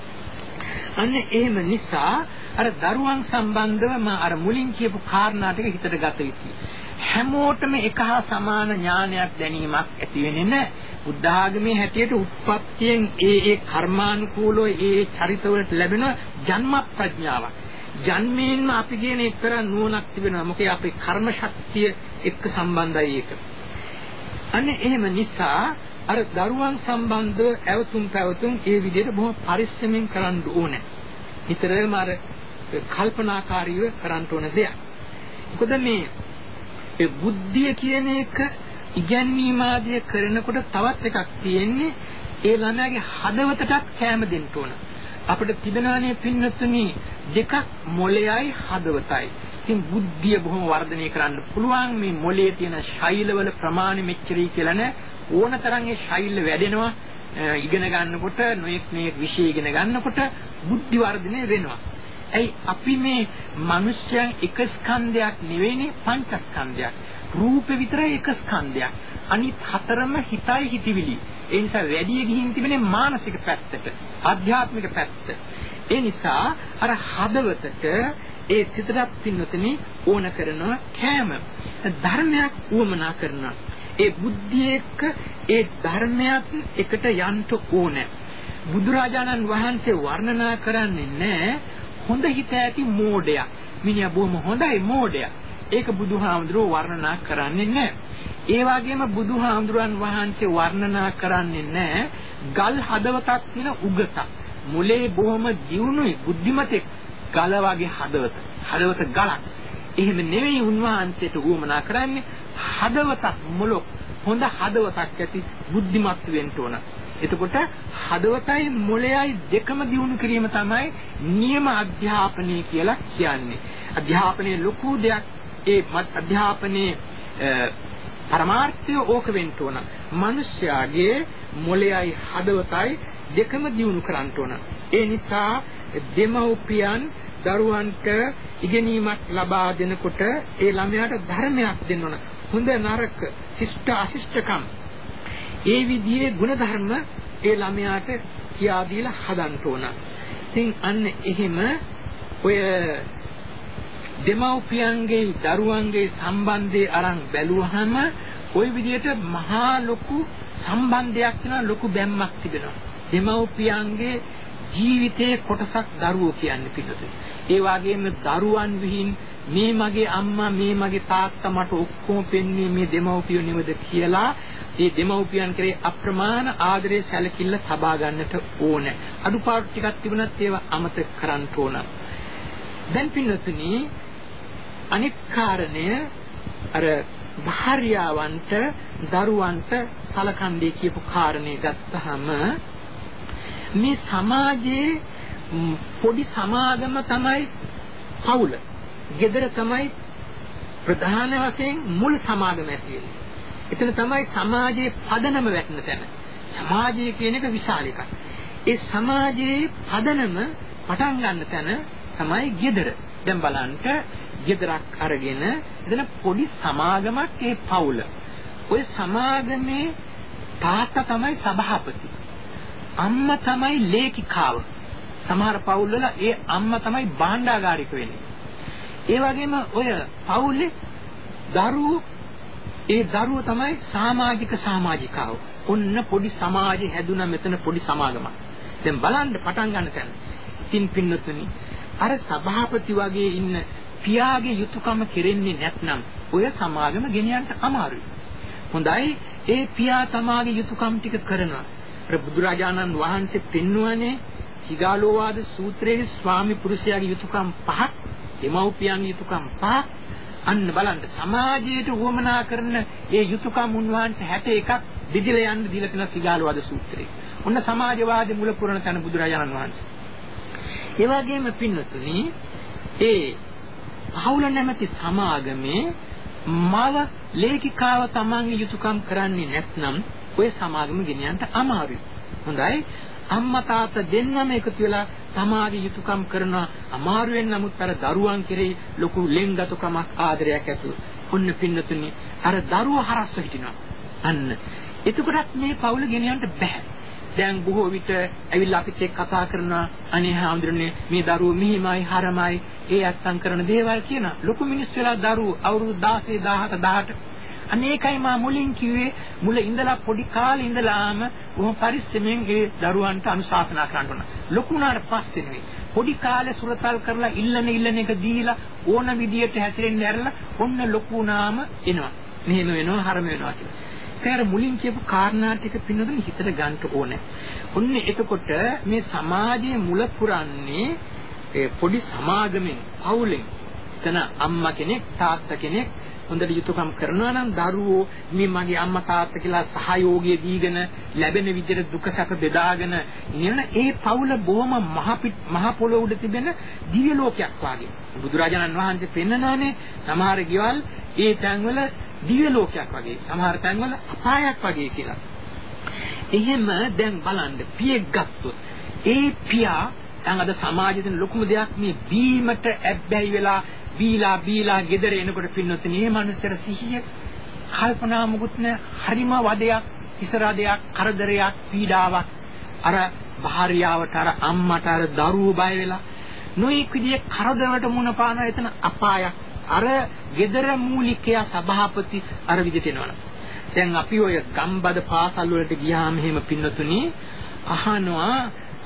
S3: අන්න එහෙම නිසා අර දරුවන් සම්බන්ධව මම අර මුලින් කියපු කාරණා ටික හිතට ගත යුතුයි. හැමෝටම එක හා සමාන ඥානයක් දැනීමක් ඇති වෙන්නේ නැහැ. බුද්ධ ආගමේ හැටියට උත්පත්තියෙන් ඒ ඒ කර්මානුකූලව ඒ ඒ චරිතවලට ලැබෙන ජන්ම ප්‍රඥාවක්. ජන්මයෙන්ම අපි කියන එක්තරා නුවණක් තිබෙනවා. මොකද අපේ කර්ම ශක්තිය එක්ක සම්බන්ධයි ඒක. අනේ එහෙම නිසා අර දරුවන් සම්බන්ධව ඇවතුම් පැවතුම් ඒ විදිහට බොහොම පරිස්සමෙන් කරන්න ඕනේ. නිතරම අර කල්පනාකාරීව කරන්න ඕන දෙයක්. මොකද මේ ඒ බුද්ධිය කියන එක ඉගැන්වීම ආදිය කරනකොට තවත් එකක් තියෙන්නේ ඒ ළමයාගේ හදවතටත් කැම දෙන්න ඕන. අපිට තිබෙනානේ පින්නතුනි දෙකක් මොළයයි හදවතයි. ඉතින් බුද්ධිය බොහොම වර්ධනය කරන්න පුළුවන් මේ මොළයේ තියෙන ශෛලවල ප්‍රමාණය මෙච්චරයි කියලා නෑ ඕනතරම් ඒ ශෛල වැඩෙනවා ඉගෙන ගන්නකොට නොයෙක් මේ විෂය ඉගෙන ගන්නකොට බුද්ධි වර්ධනය වෙනවා. ඇයි අපි මේ මිනිස්යන් එක ස්කන්ධයක් නෙවෙයිනේ පංචස්කන්ධයක්. රූපේ විතරයි එක ස්කන්ධයක්. අනිත් හතරම හිතයි හිතවිලි. ඒ නිසා වැඩි ගිහින් තිබෙනේ මානසික පැත්තට, ආධ්‍යාත්මික පැත්ත. ඒ නිසා අර හදවතට ඒ සිතට පින්නතනේ ඕන කරන කෑම ධර්මයක් උවමනා කරනවා. ඒ බුද්ධිය එක්ක ඒ ධර්මයක් එකට යන්න ඕනේ. බුදුරජාණන් වහන්සේ වර්ණනා කරන්නේ නැහැ හොඳ හිත ඇති මෝඩයක්. මිනිහා බොහොම හොඳයි මෝඩයක්. ඒක බුදුහාමුදුරුවෝ වර්ණනා කරන්නේ නැහැ. ඒ වගේම බුදුහාමුදුරන් වහන්සේ වර්ණනා කරන්නේ නැහැ ගල් හදවතක් තියෙන උගතක්. මුලේ බොහොම දියුණුයි බුද්ධිමතෙක් ගල වගේ හදවත. හදවත ගලක්. එහෙම නෙවෙයි උන්වහන්සේට උවමනා කරන්නේ හදවතක් මොලොක් හොඳ හදවතක් ඇති බුද්ධිමත් වෙන්න ඕන. එතකොට හදවතයි මොළයයි දෙකම දියුණු කිරීම තමයි නියම අධ්‍යාපනය කියලා කියන්නේ. අධ්‍යාපනයේ ලොකු දෙයක් ඒ අධ්‍යාපනයේ පරමාර්ථය ඕක වෙන්න ඕන. මිනිස්යාගේ මොළයයි හදවතයි දෙකම දියුණු කරන්න ඕන. ඒ නිසා දෙමව්පියන් දරුවන්ට ඉගෙනීමක් ලබා දෙනකොට ඒ ළමයාට ධර්මයක් දෙන්න ඕන. හොඳ නරක, ශිෂ්ට අශිෂ්ටකම්. ඒ විදිහේ ಗುಣධර්ම ඒ ළමයාට කියා දීලා හදන්න ඕන. ඉතින් අන්න එහෙම ඔය දෙමව්පියන්ගේ දරුවන්ගේ සම්බන්ධය අරන් බැලුවහම ওই විදිහට මහා ලොකු සම්බන්ධයක් වෙනවා ලොකු බැම්මක් තිබෙනවා. දෙමව්පියන්ගේ ජීවිතයේ කොටසක් දරුවෝ කියන්නේ පිටුතුයි. ඒ වගේම දරුවන් විහිං මේ මගේ අම්මා මේ මගේ තාත්තා මට ඔක්කොම පෙන්වන්නේ මේ දෙමව්පියෝ නෙමෙද කියලා ඒ දෙමව්පියන් කරේ අප්‍රමාණ ආදරේ සැලකිල්ල තබා ගන්නට ඕනේ. අඩුපාඩු ටිකක් තිබුණත් ඒවා අමතක කරන්න ඕන. දැන් පින්නතුනි අනිත් කාරණය අර භාර්යාවන්ට දරුවන්ට සලකන්නේ කියපු කාරණේ ගත්තහම මේ සමාජයේ පොඩි සමාගම තමයි පවුල. gedara තමයි ප්‍රධාන වශයෙන් මුල් සමාගම ඇති එතන තමයි සමාජයේ පදනම වැටෙන තැන. සමාජය කියන එක විශාල එකක්. ඒ සමාජයේ පදනම පටන් ගන්න තැන තමයි gedara. දැන් බලන්න gedarak අරගෙන එතන පොඩි සමාගමක් ඒ පවුල. ওই සමාගමේ තාත්තා තමයි සභාපති. අම්මා තමයි ලේඛිකාව. සමහර පවුල්වල ඒ අම්මා තමයි භාණ්ඩාගාරික වෙන්නේ. ඒ වගේම ඔය පවුලේ දරුවෝ ඒ දරුවෝ තමයි සමාජික සමාජිකාව. ඔන්න පොඩි සමාජෙ හැදුනා මෙතන පොඩි සමාගමක්. දැන් බලන්න පටන් ගන්න තැන. ඉතින් පින්නතුනි අර සභාපති වගේ ඉන්න පියාගේ යුතුයකම කෙරෙන්නේ නැත්නම් ඔය සමාගම ගෙනියන්න අමාරුයි. හොඳයි ඒ පියා තමාගේ යුතුයකම් ටික කරනවා. අර බුදුරජාණන් වහන්සේ පෙන්වුවනේ සිගාලෝවාද සූත්‍රයේ ස්වාමි පුරුෂයාගේ යුතුයකම් පහක්, දෙමව්පියන්ගේ යුතුයකම් පහක් අන්න බලන්න සමාජයට උවමනා කරන ඒ යුතුයකම් උන්වහන්සේ 61ක් බෙදලා යන්න දීලා තියෙන සිගාලෝවාද සූත්‍රයේ. ඔන්න සමාජවාදී මුල පුරණ තන බුදුරජාණන් වහන්සේ. ඒ වගේම පින්නතුනි ඒ පවුල නැමැති සමාගමේ මව ලේඛිකාව තමන්ගේ යුතුයකම් කරන්නේ නැත්නම් ඔය සමාගම ගෙනියන්න අමාරුයි. හොඳයි. අම්මා තාත්තා දෙන්නම එකතු වෙලා තමාගේ යුතුයකම් කරන අමාරුවෙන් නමුත් අර දරුවන් කෙරෙහි ලොකු ලෙන්ගතුකමක් ආදරයක් ඇතුව. ඔන්න පින්නතුනි අර දරුවා හරස්ව හිටිනවා. අන්න. එතකොටත් මේ පවුල ගෙනියන්න බෑ. දැන් බොහෝ විට ඇවිල්ලා අපිත් එක්ක කතා කරනවා අනේ හාමුදුරනේ මේ දරුවෝ මිහිමයි හරමයි ඒ අත්තම් කරන දේවල් කියන ලොකු මිනිස් වෙලා දරුවෝ අවුරුදු 16 17 18 අනේකයි මා මුලින් කිව්වේ මුල ඉඳලා පොඩි කාලේ ඉඳලාම කොහොම පරිස්සමෙන් ඒ දරුවන්ට අනුශාසනා කරන්න ඕන. ලොකු වුණාට පස්සේ නෙවෙයි. පොඩි කාලේ සුරතල් කරලා ඉල්ලන ඉල්ලන එක දීලා ඕන විදියට හැසිරෙන්න ඇරලා ඔන්න ලොකු වුණාම එනවා. මෙහෙම වෙනවා හරම වෙනවා කියලා. ඒකර මුලින් කියපු කාරණා ටික පින්නදුනේ හිතට ගන්න ඕනේ. ඔන්න එතකොට මේ සමාජයේ මුල පුරන්නේ ඒ පොඩි සමාගමෙන් පවුලෙන් එතන අම්මා කෙනෙක් තාත්තා කෙනෙක් හොඳට යුතුයකම් කරනවා නම් දරුවෝ මේ මගේ අම්මා තාත්තා කියලා සහයෝගය දීගෙන ලැබෙන විදිහට දුක සැප බෙදාගෙන ඉන්න ඒ පවුල බොහොම මහ මහ පොළොව උඩ තිබෙන දිව්‍ය ලෝකයක් වාගේ බුදුරජාණන් වහන්සේ පෙන්නනානේ සමහර ගෙවල් ඒ තැන්වල දිව්‍ය ලෝකයක් වගේ සමහර තැන්වල අපායක් වගේ කියලා. එහෙම දැන් බලන්න පියෙක් ගත්තොත් ඒ පියා දැන් අද සමාජයේ තියෙන ලොකුම දෙයක් මේ බීමට ඇබ්බැහි වෙලා බීලා බීලා ගෙදර එනකොට පින්නොත් මේ මිනිස්සර සිහිය කල්පනා මුකුත් නැ හරිම වදයක් ඉසරදයක් කරදරයක් පීඩාවක්. අර භාර්යාවට අර අම්මට අර දරුවෝ බය වෙලා නොයෙක් විදිහේ කරදරවලට මුණ පානවා එතන අපායක්. අර gedara මූලිකයා සභාපති අර විදිහට එනවනම් දැන් අපි ඔය ගම්බද පාසල් වලට ගියාම එහෙම පින්නතුනි අහනවා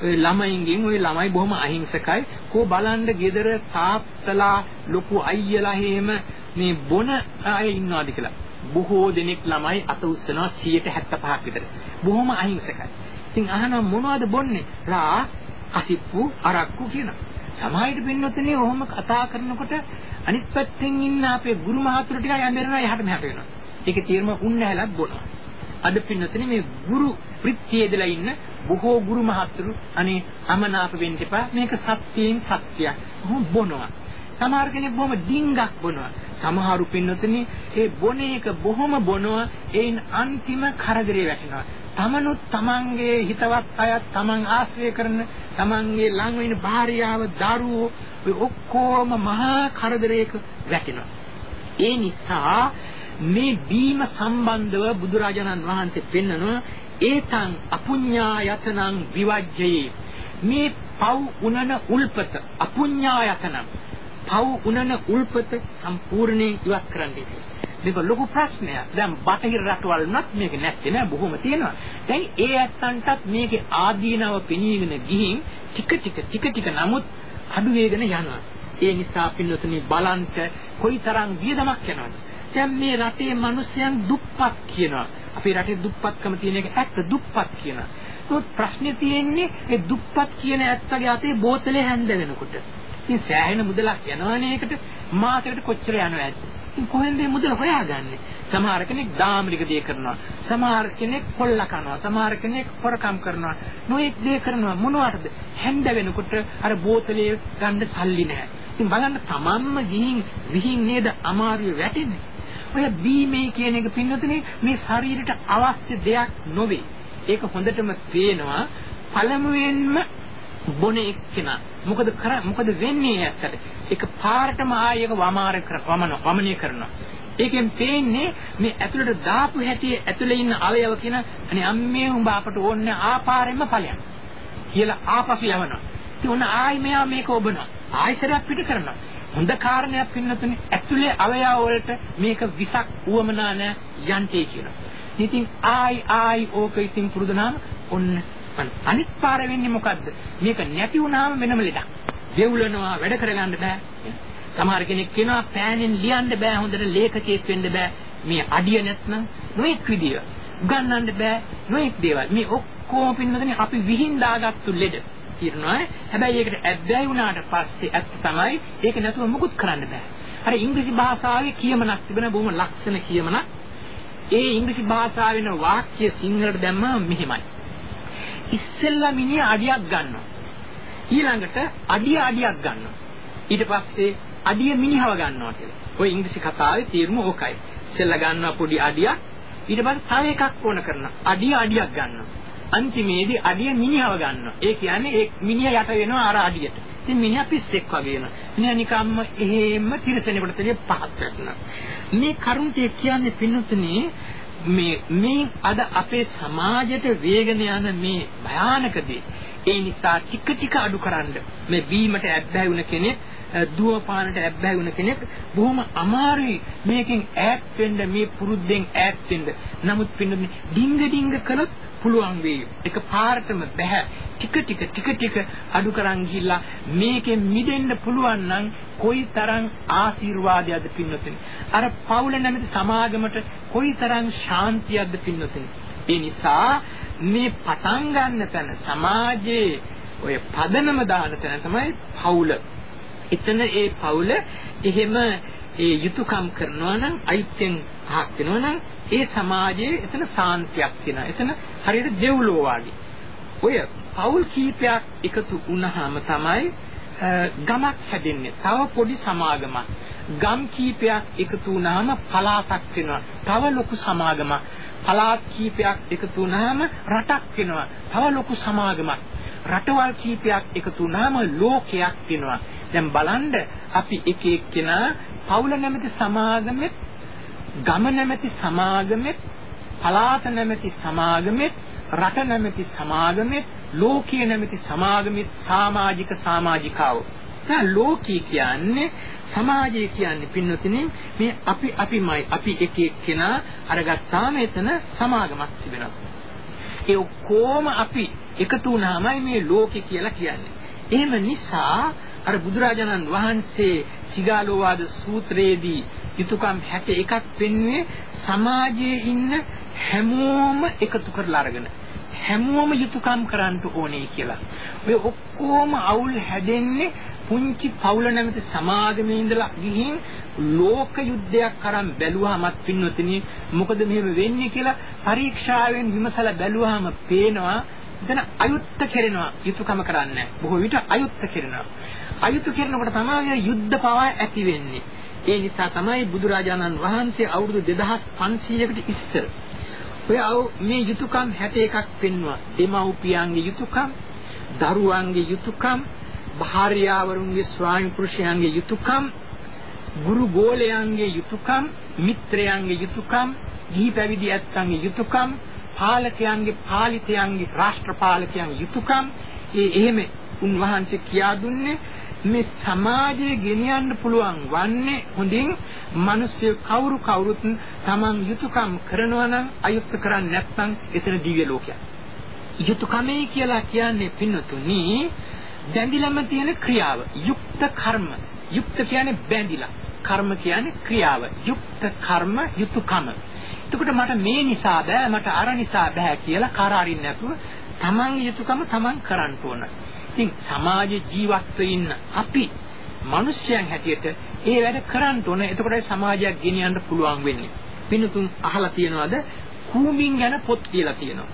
S3: ඔය ළමයින්ගෙන් ඔය ළමයි බොහොම අහිංසකයි. කෝ බලන්න gedara තාත්තලා ලොකු අයියලා එහෙම මේ බොන අය ඉන්නවාද කියලා. බොහෝ දෙනෙක් ළමයි අත උස්සනවා 175ක් විතර. බොහොම අහිංසකයි. ඉතින් අහනවා මොනවද බොන්නේ? රා කසිප්පු අරක්කු කියනවා සමාහිත පින්නොතනේ ඔහොම කතා කරනකොට අනිත් පැත්තෙන් ඉන්න අපේ ගුරු මහතුරු ටික යන්නේනවා එහාට මෙහාට වෙනවා. ඒකේ තීරම උන්නැහැලක් බොනවා. අද පින්නොතනේ මේ ගුරු ප්‍රිත්‍යයේදලා ඉන්න බොහෝ ගුරු මහතුරු අනේ අමනාප වෙන්න එපා මේක සත්‍යයෙන් සත්‍යයක්. ඔහොම බොනවා. සමහර කෙනෙක් බොහොම ඩිංගක් බොනවා. සමහරු පින්නොතනේ ඒ බොන එක බොහොම බොනවා ඒන් අන්තිම කරදරේ වැටෙනවා. තමනුත් තමන්ගේ හිතවත් අයත් තමන් ආශ්‍රය කරන තමන්ගේ ළඟ වෙන භාර්යාව දරුවෝ ඔය ඔක්කොම මහා කරදරයක වැටෙනවා. ඒ නිසා මේ බීම සම්බන්ධව බුදුරජාණන් වහන්සේ පෙන්නනවා ඒතං අපුඤ්ඤායතනං විවජ්ජේ මේ පව් උනන උල්පත අපුඤ්ඤායතනම් පව් උනන උල්පත සම්පූර්ණයෙන් ඉවත් කරන්නයි මේක ලොකු ප්‍රශ්නයක්. දැන් බටහිර රටවල් උනත් මේක නැත්තේ නෑ බොහොම තියෙනවා. දැන් ඒ ඇත්තන්ටත් මේකේ ආදීනව පෙනීගෙන ගිහින් ටික ටික ටික ටික නමුත් අඩු වේගන යනවා. ඒ නිසා පින්නතුනි බලන්ට කොයිතරම් වියදමක් යනවද? දැන් මේ රටේ මිනිස්යන් දුප්පත් කියනවා. අපේ රටේ දුප්පත්කම තියෙන එක ඇත්ත දුප්පත් කියනවා. ඒත් ප්‍රශ්නේ තියෙන්නේ ඒ දුප්පත් කියන ඇත්තගේ අතේ බෝතලේ හැන්ද වෙනකොට. ඉතින් සෑහෙන මුදලක් යනවනේ ඒකට මාසෙකට කොච්චර යනවද? ඉතින් කොහෙන්ද මේ මුදල හොයාගන්නේ? සමහර කෙනෙක් දාමරික දේ කරනවා. සමහර කෙනෙක් කොල්ල කනවා. සමහර කෙනෙක් හොරකම් කරනවා. නොඑක් දේ කරනවා. මොනවටද? හැන්ද වෙනකොට අර බෝතලේ ගන්න සල්ලි නැහැ. ඉතින් බලන්න තමන්ම ගිහින් විහිං නේද අමාරුවේ වැටෙන්නේ. ඔය බීමේ කියන එක පින්නතුනේ මේ ශරීරයට අවශ්‍ය දෙයක් නොවේ. ඒක හොඳටම පේනවා පළමුවෙන්ම බොන එක්කෙනා. මොකද කර මොකද වෙන්නේ ඇත්තට? ඒක පාරටම ආයෙක වමාර කර වමන වමනය කරනවා. ඒකෙන් පේන්නේ මේ ඇතුළට දාපු හැටි ඇතුළේ ඉන්න අවයව කියන අනේ අම්මේ උඹ අපට ඕනේ ආපාරෙම ඵලයන් කියලා ආපසු යවනවා. ඉතින් ඔන්න ආයි මෙයා මේක ඔබනවා. ආයිසරයක් පිට කරනවා. හොඳ කාරණයක් පින්නතුනේ ඇතුලේ අවයව වලට මේක විසක් උවමනා නැ යන්ටේ කියලා. ඉතින් ආයි ආයි ඕක ඉතින් පුරුදුනාම ඔන්න අනිත් පාර වෙන්නේ මොකද්ද? මේක නැති වුණාම වෙනම ලෙඩක්. දෙවුලනවා වැඩ කරගන්න බෑ. සමහර කෙනෙක් කියනවා පෑනෙන් ලියන්න බෑ හොඳට ලේඛකයෙක් වෙන්න බෑ. මේ අඩිය නැත්නම් නොඑක් විදිය. උගන්වන්න බෑ නොඑක් දේවල්. මේ ඔක්කොම පින්නදනේ අපි විහිං දාගත්තු ලෙඩ. කියනවා. හැබැයි ඒකට ඇබ්බැහි වුණාට පස්සේ ඇත්ත තමයි ඒක නැතුව මුකුත් කරන්න බෑ. අර ඉංග්‍රීසි භාෂාවේ කියමනක් තිබෙන බොහොම ලක්ෂණ කියමනක්. ඒ ඉංග්‍රීසි භාෂාවෙන වාක්‍ය සිංහලට දැම්මම මෙහෙමයි. ඉස්සෙල්ලා මිනිහ අඩියක් ගන්නවා. ඊළඟට අඩිය අඩියක් ගන්නවා. ඊට පස්සේ අඩිය මිනිහව ගන්නවා කියලා. ওই ඉංග්‍රීසි කතාවේ තේරුම ඕකයි. ඉස්සෙල්ලා ගන්නවා පොඩි අඩියක් ඊට පස්සේ තව එකක් ඕන කරනවා. අඩිය අඩියක් ගන්නවා. අන්තිමේදී අඩිය මිනිහව ගන්නවා. ඒ කියන්නේ ඒ මිනිහ යට වෙනවා අර අඩියට. ඉතින් මිනිහා පිස්සෙක් වගේ වෙනවා. මිනිහා නිකම්ම එහෙම තිරසනෙකට තලිය පහත් වෙනවා. මේ කරුණේ කියන්නේ පින්නතුනේ මේ මේ අද අපේ සමාජයට වේගන යන මේ භයානක දේ. ඒ නිසා ටික ටික අඩු කරන්න මේ බීමට ඇබ්බැහි වුණ කෙනෙක් දුව පානට ඇබ්බැහි වුණ කෙනෙක් බොහොම අමාරුයි මේකෙන් ඈත් වෙන්න මේ පුරුද්දෙන් ඈත් වෙන්න. නමුත් පින්නතුනේ ඩිංග ඩිංග කළොත් පුළුවන් වෙයි. එක පාරටම බෑ. ටික ටික ටික ටික අඩු කරන් ගිහිල්ලා මේකෙන් මිදෙන්න පුළුවන් නම් කොයිතරම් ආශිර්වාදයක්ද පින්නතුනි. අර පවුල නැමැති සමාගමට කොයිතරම් ශාන්තියක්ද පින්නතුනි. ඒ නිසා මේ පටන් ගන්න තැන සමාජයේ ඔය පදනම දාන තැන තමයි පවුල. එතන ඒ පවුල එහෙම ඒ යුතුයකම් කරනවා නම් අයිත්‍යෙන් පහක් වෙනවා නම් ඒ සමාජයේ එතන සාන්තියක් තියෙනවා. එතන හරියට දෙව්ලෝ වගේ. ඔය පෞල් කීපයක් එකතු වුණාම තමයි ගමක් හැදෙන්නේ. තව පොඩි සමාගමක්. ගම් කීපයක් එකතු වුණාම පළාතක් වෙනවා. තව ලොකු සමාගමක්. පළාත් කීපයක් එකතු වුණාම රටක් වෙනවා. තව ලොකු සමාගමක්. රටවල් කීපයක් එකතු වුණාම ලෝකයක් වෙනවා. දැන් බලන්න අපි එක එක්කෙනා පවුල නැමැති සමාගමෙත් ගම නැමැති සමාගමෙත් පළාත නැමැති සමාගමෙත් රට නැමැති සමාගමෙත් ලෝකීය නැමැති සමාගමෙත් සමාජික සමාජිකාව. දැන් ලෝකී කියන්නේ සමාජය කියන්නේ පින්නතිනේ මේ අපි අපිමයි අපි එක එක්කෙනා අරගත්තාම එතන සමාගමක් තිබෙනවා. ඒ ඔක්කොම අපි එකතු වුණාමයි මේ ලෝකේ කියලා කියන්නේ. එහෙම නිසා අර බුදුරජාණන් වහන්සේ සිගාලෝවාද සූත්‍රයේදී යුතුයකම් 61ක් පෙන්වුවේ සමාජයේ ඉන්න හැමෝම එකතු කරලා අරගෙන හැමෝම යුතුයකම් කරන්න ඕනේ කියලා. ඔය ඔක්කොම අවුල් හැදෙන්නේ පුංචි පවුල නැමැති සමාගමේ ඉඳලා ගිහින් ලෝක යුද්ධයක් කරන් බැලුවාමත් පින්නොතිනේ මොකද මෙහෙම වෙන්නේ කියලා පරීක්ෂාවෙන් විමසලා බැලුවාම පේනවා එතන අයුත්ත කෙරෙනවා යුතුයකම කරන්නේ. බොහෝ විට අයුත්ත කෙරෙනවා. අයුතු කරනකොට තමයි යුද්ධ පවා ඇති වෙන්නේ. ඒ නිසා තමයි බුදුරජාණන් වහන්සේ අවුරුදු 2500කට ඉස්සර. ඔය මේ යුතුයකම් 61ක් පෙන්වුවා. දෙමව්පියන්ගේ යුතුයකම් දරුවන්ගේ යුතුයකම් භාර්යාවරුන්ගේ ස්වාමි පුරුෂයන්ගේ යුතුයකම් ගුරු ගෝලයන්ගේ යුතුයකම් මිත්‍රයන්ගේ යුතුයකම් ගිහි පැවිදි ඇත්තන්ගේ යුතුයකම් පාලකයන්ගේ පාලිතයන්ගේ රාෂ්ට්‍රපාලකයන්ගේ යුතුයකම්. ඒ එහෙම උන්වහන්සේ කියා දුන්නේ මේ සමාජය ගෙනියන්න පුළුවන් වන්නේ හොඳින් මිනිස්සු කවුරු කවුරුත් තමන් යුතුයකම් කරනවා නම් අයුක්ත කරන්නේ නැත්නම් එතන දිව්‍ය ලෝකයක්. යුතුයකමයි කියලා කියන්නේ පින්නතුනි බැඳිලම තියෙන ක්‍රියාව. යුක්ත කර්ම. යුක්ත කියන්නේ බැඳිලා. කර්ම කියන්නේ ක්‍රියාව. යුක්ත කර්ම යුතුයකම. එතකොට මට මේ නිසා බෑ මට අර නිසා බෑ කියලා කරාරින් නැතුව තමන් යුතුයකම තමන් කරන්න ඕන. ඉතින් සමාජ ජීවත් ඉන්න අපි මිනිස්යන් හැටියට ඒ වැඩ කරන්න ඕන. එතකොටයි සමාජයක් ගෙනියන්න පුළුවන් වෙන්නේ. පින්තුන් අහලා තියනවාද කූඹින් ගැන පොත් කියලා තියෙනවා.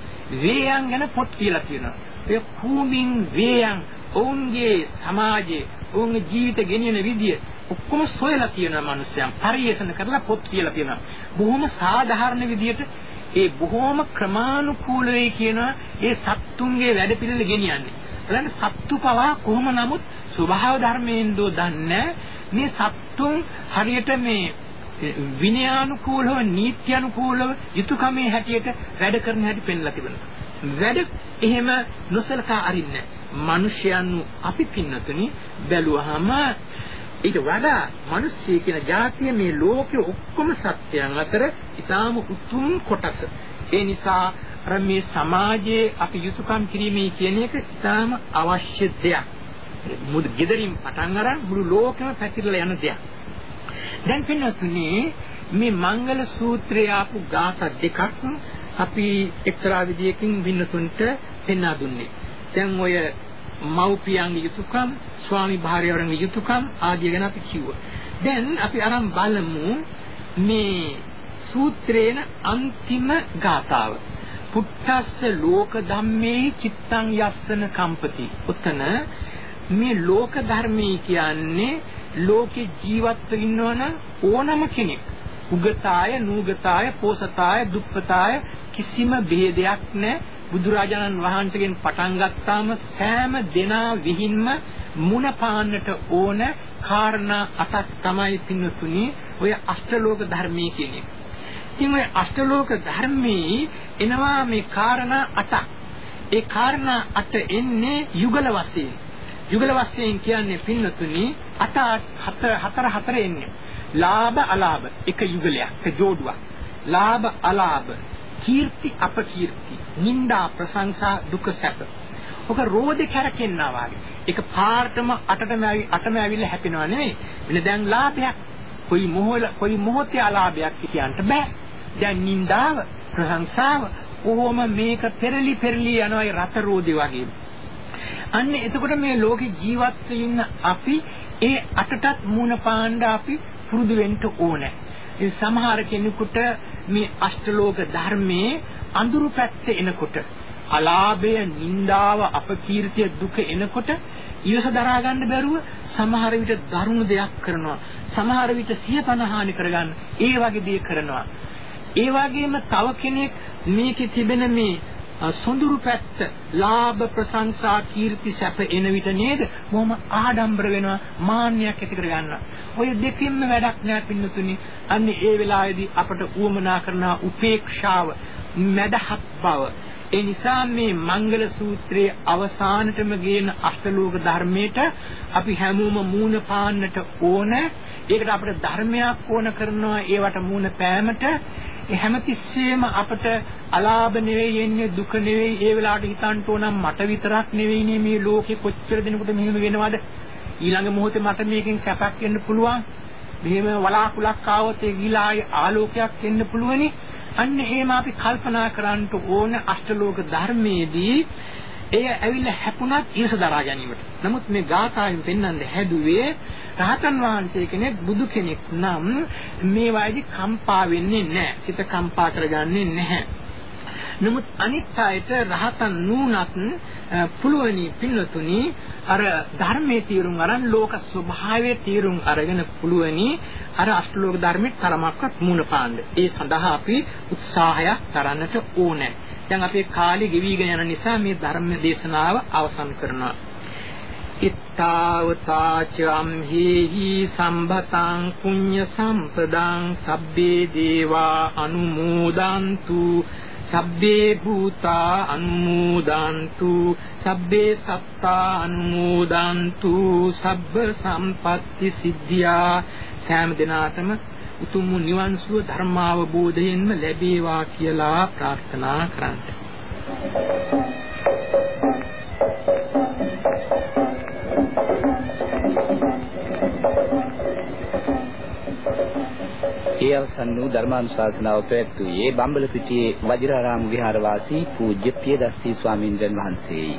S3: වේයන් ගැන පොත් කියලා තියෙනවා. ඒ කූඹින් වේයන් ඔවුන්ගේ සමාජයේ ඔවුන්ගේ ජීවිත ගෙනියන විදිය ඔක්කොම සොයලා තියෙන මිනිස්යන් පරිේෂණ කරලා පොත් කියලා තියෙනවා. බොහොම සාධාරණ විදියට ඒ බොහොම ක්‍රමානුකූල වේ කියනවා ඒ සත්තුන්ගේ වැඩ පිළිවෙල ගෙනියන්නේ. බලන්න සත්තු පවා කොහොම නමුත් ස්වභාව ධර්මයෙන් දෝ දන්නේ මේ සත්තුන් හරියට මේ විනයානුකූලව නීත්‍යානුකූලව යුතුයකමේ හැටියට වැඩ කරන හැටි පෙන්ලා තිබෙනවා. වැඩ එහෙම නොසලකා අරින්නේ. මිනිසයන් අපි පින්නතුනි බැලුවාම ඊට වඩා මිනිස්සී කියන જાතිය මේ ලෝකයේ ඔක්කොම සත්‍යයන් අතර ඊටාම උතුම් කොටස. ඒ නිසා අර මේ සමාජයේ අපි යුතුයකම් කිරීමේ කියන එක ඉතාම අවශ්‍ය දෙයක්. මුළු gederin පටන් අරන් මුළු ලෝකෙම පැතිරලා යන දෙයක්. දැන් පින්නතුනේ මේ මංගල සූත්‍රයේ ආපු ගාථා දෙකක් අපි එක්තරා විදියකින් වින්නතුන්ට පෙන්වා දුන්නේ. දැන් ඔය මව්පියන්ගේ යුතුයකම්, ස්වාමි භාර්යාවන්ගේ යුතුයකම් ආදිය ගැන අපි කිව්වා. දැන් අපි අරන් බලමු මේ සූත්‍රේන අන්තිම ගාථාව. පුත්තස්ස ලෝක ධම්මේ චිත්තං යස්සන කම්පති. උතන මේ ලෝක ධර්මයේ කියන්නේ ලෝකේ ජීවත්ව ඉන්නවන ඕනම කෙනෙක් උගතාය නූගතාය පෝසතාය දුප්පතාය කිසිම ભેදයක් නැහැ බුදුරජාණන් වහන්සේගෙන් පටන් ගත්තාම සෑම දෙනා විහිින්ම මුණ පාන්නට ඕන කාරණා අටක් තමයි පින්නතුනි ඔය අෂ්ටලෝක ධර්මයේ කියන්නේ ඉතින් ඔය අෂ්ටලෝක ධර්මයේ එනවා මේ කාරණා අටක්. ඒ කාරණා අට එන්නේ යුගල වශයෙන්. යුගල වශයෙන් කියන්නේ පින්නතුනි අට හතර හතර හතර එන්නේ. ලාභ අලාභ එක යුගලයක් එක ජෝඩුවක්. ලාභ අලාභ කීර්ති අපකීර්ති නිന്ദා ප්‍රශංසා දුක සැප. ඔක රෝදේ කැරකෙන්නා වගේ. ඒක පාර්ටම අටටම අටම ඇවිල්ලා හැපෙනව නෙවෙයි. වෙන දැන් ලාභයක් කොයි මොහොල කොයි මොහොතේ අලාභයක් කියන්න බෑ. දැන් නින්දාව ප්‍රශංසාව කොහොම මේක පෙරලි පෙරලි යනවා ඒ රත රෝදේ වගේ. අන්න එතකොට මේ ලෝකේ ජීවත් ඉන්න අපි ඒ අටටත් මූණ පාණ්ඩ අපි පුරුදු වෙන්න ඕනේ. ඒ සමහර කෙනෙකුට මේ අෂ්ටලෝක ධර්මයේ අඳුරු පැත්ත එනකොට අලාභය, නිന്ദාව, අපකීර්තිය, දුක එනකොට ඊවස දරා ගන්න බැරුව සමහර විට දරුණු දෙයක් කරනවා. සමහර විට සිය පණ හානි කරගන්න ඒ වගේ දේ කරනවා. ඒ වගේම තව කෙනෙක් මේකේ තිබෙන මේ සොඳුරු පැත්ත ලාභ ප්‍රශංසා කීර්ති සැප එන විට නේද? මොහොම ආඩම්බර වෙනවා මාන්නයක් ඇති කර ගන්නවා. ඔය දෙකින්ම වැඩක් නෑ පින්නතුනි. අන්න ඒ වෙලාවේදී අපට උවමනා කරන උපේක්ෂාව මදහත් බව. ඒ නිසා මේ මංගල සූත්‍රයේ අවසානටම ගේන අෂ්ටලෝක ධර්මයට අපි හැමෝම මූණ පාන්නට ඕන. ඒකට අපිට ධර්මයක් ඕන කරනවා ඒවට මූණ පෑමට. හැමතිස්සෙම අපට අලාභ නෙවෙයි එන්නේ දුක නෙවෙයි ඒ වෙලාවට හිතන්න ඕන මට විතරක් නෙවෙයිනේ මේ ලෝකෙ කොච්චර දෙනෙකුට මෙහෙම වෙනවද? ඊළඟ මොහොතේ මට මේකෙන් සැපක් වෙන්න පුළුවන්. මෙහෙම වලාකුලක් ආවොත් ඒ ගිලායි ආලෝකයක් එන්න පුළුවනි. අන්න එහෙම අපි කල්පනා කරන්න ඕන අෂ්ටලෝක ධර්මයේදී එය ඇවිල්ලා හැපුණත් ඊර්ෂ දරා ගැනීමට. නමුත් මේ ගාථාවෙන් පෙන්වන්නේ හැදුවේ රහතන් වහන්සේ කෙනෙක් බුදු කෙනෙක් නම් මේ වයිදි කම්පා වෙන්නේ නැහැ. සිත කම්පා කරගන්නේ නැහැ. නමුත් අනිත් අයට රහතන් නූනත් පුළුවනි පින්නතුනි අර ධර්මයේ තීරුම් අරන් ලෝක ස්වභාවයේ තීරුම් අරගෙන පුළුවනි අර අෂ්ටලෝක ධර්මයේ තරමක්වත් මුණ පාන්න. ඒ සඳහා අපි උත්සාහයක් දරන්නට ඕනේ. දැන් අපේ කාලය ගෙවිගෙන යන නිසා මේ ධර්ම දේශනාව අවසන් කරනවා. ඉත්තාවතාච අම්හෙහි සම්භතං පුඤ්ඤ සම්පදං සබ්බේ දේවා අනුමෝදන්තු සබ්බේ භූතා අනුමෝදන්තු සබ්බේ සත්තා අනුමෝදන්තු සබ්බ සම්පatti සිද්ධියා. සෑම දිනාටම උතුම් නිවන් සුව ධර්මාවබෝධයෙන්ම ලැබේවා කියලා ප්‍රාර්ථනා කරන්නේ
S1: ඒ අවසන් වූ ධර්මානුශාසනාව පැවැත්වුවේ බම්බලපිටියේ වජිරාරාම විහාරවාසී පූජ්‍ය පියදස්සී ස්වාමීන් වහන්සේයි.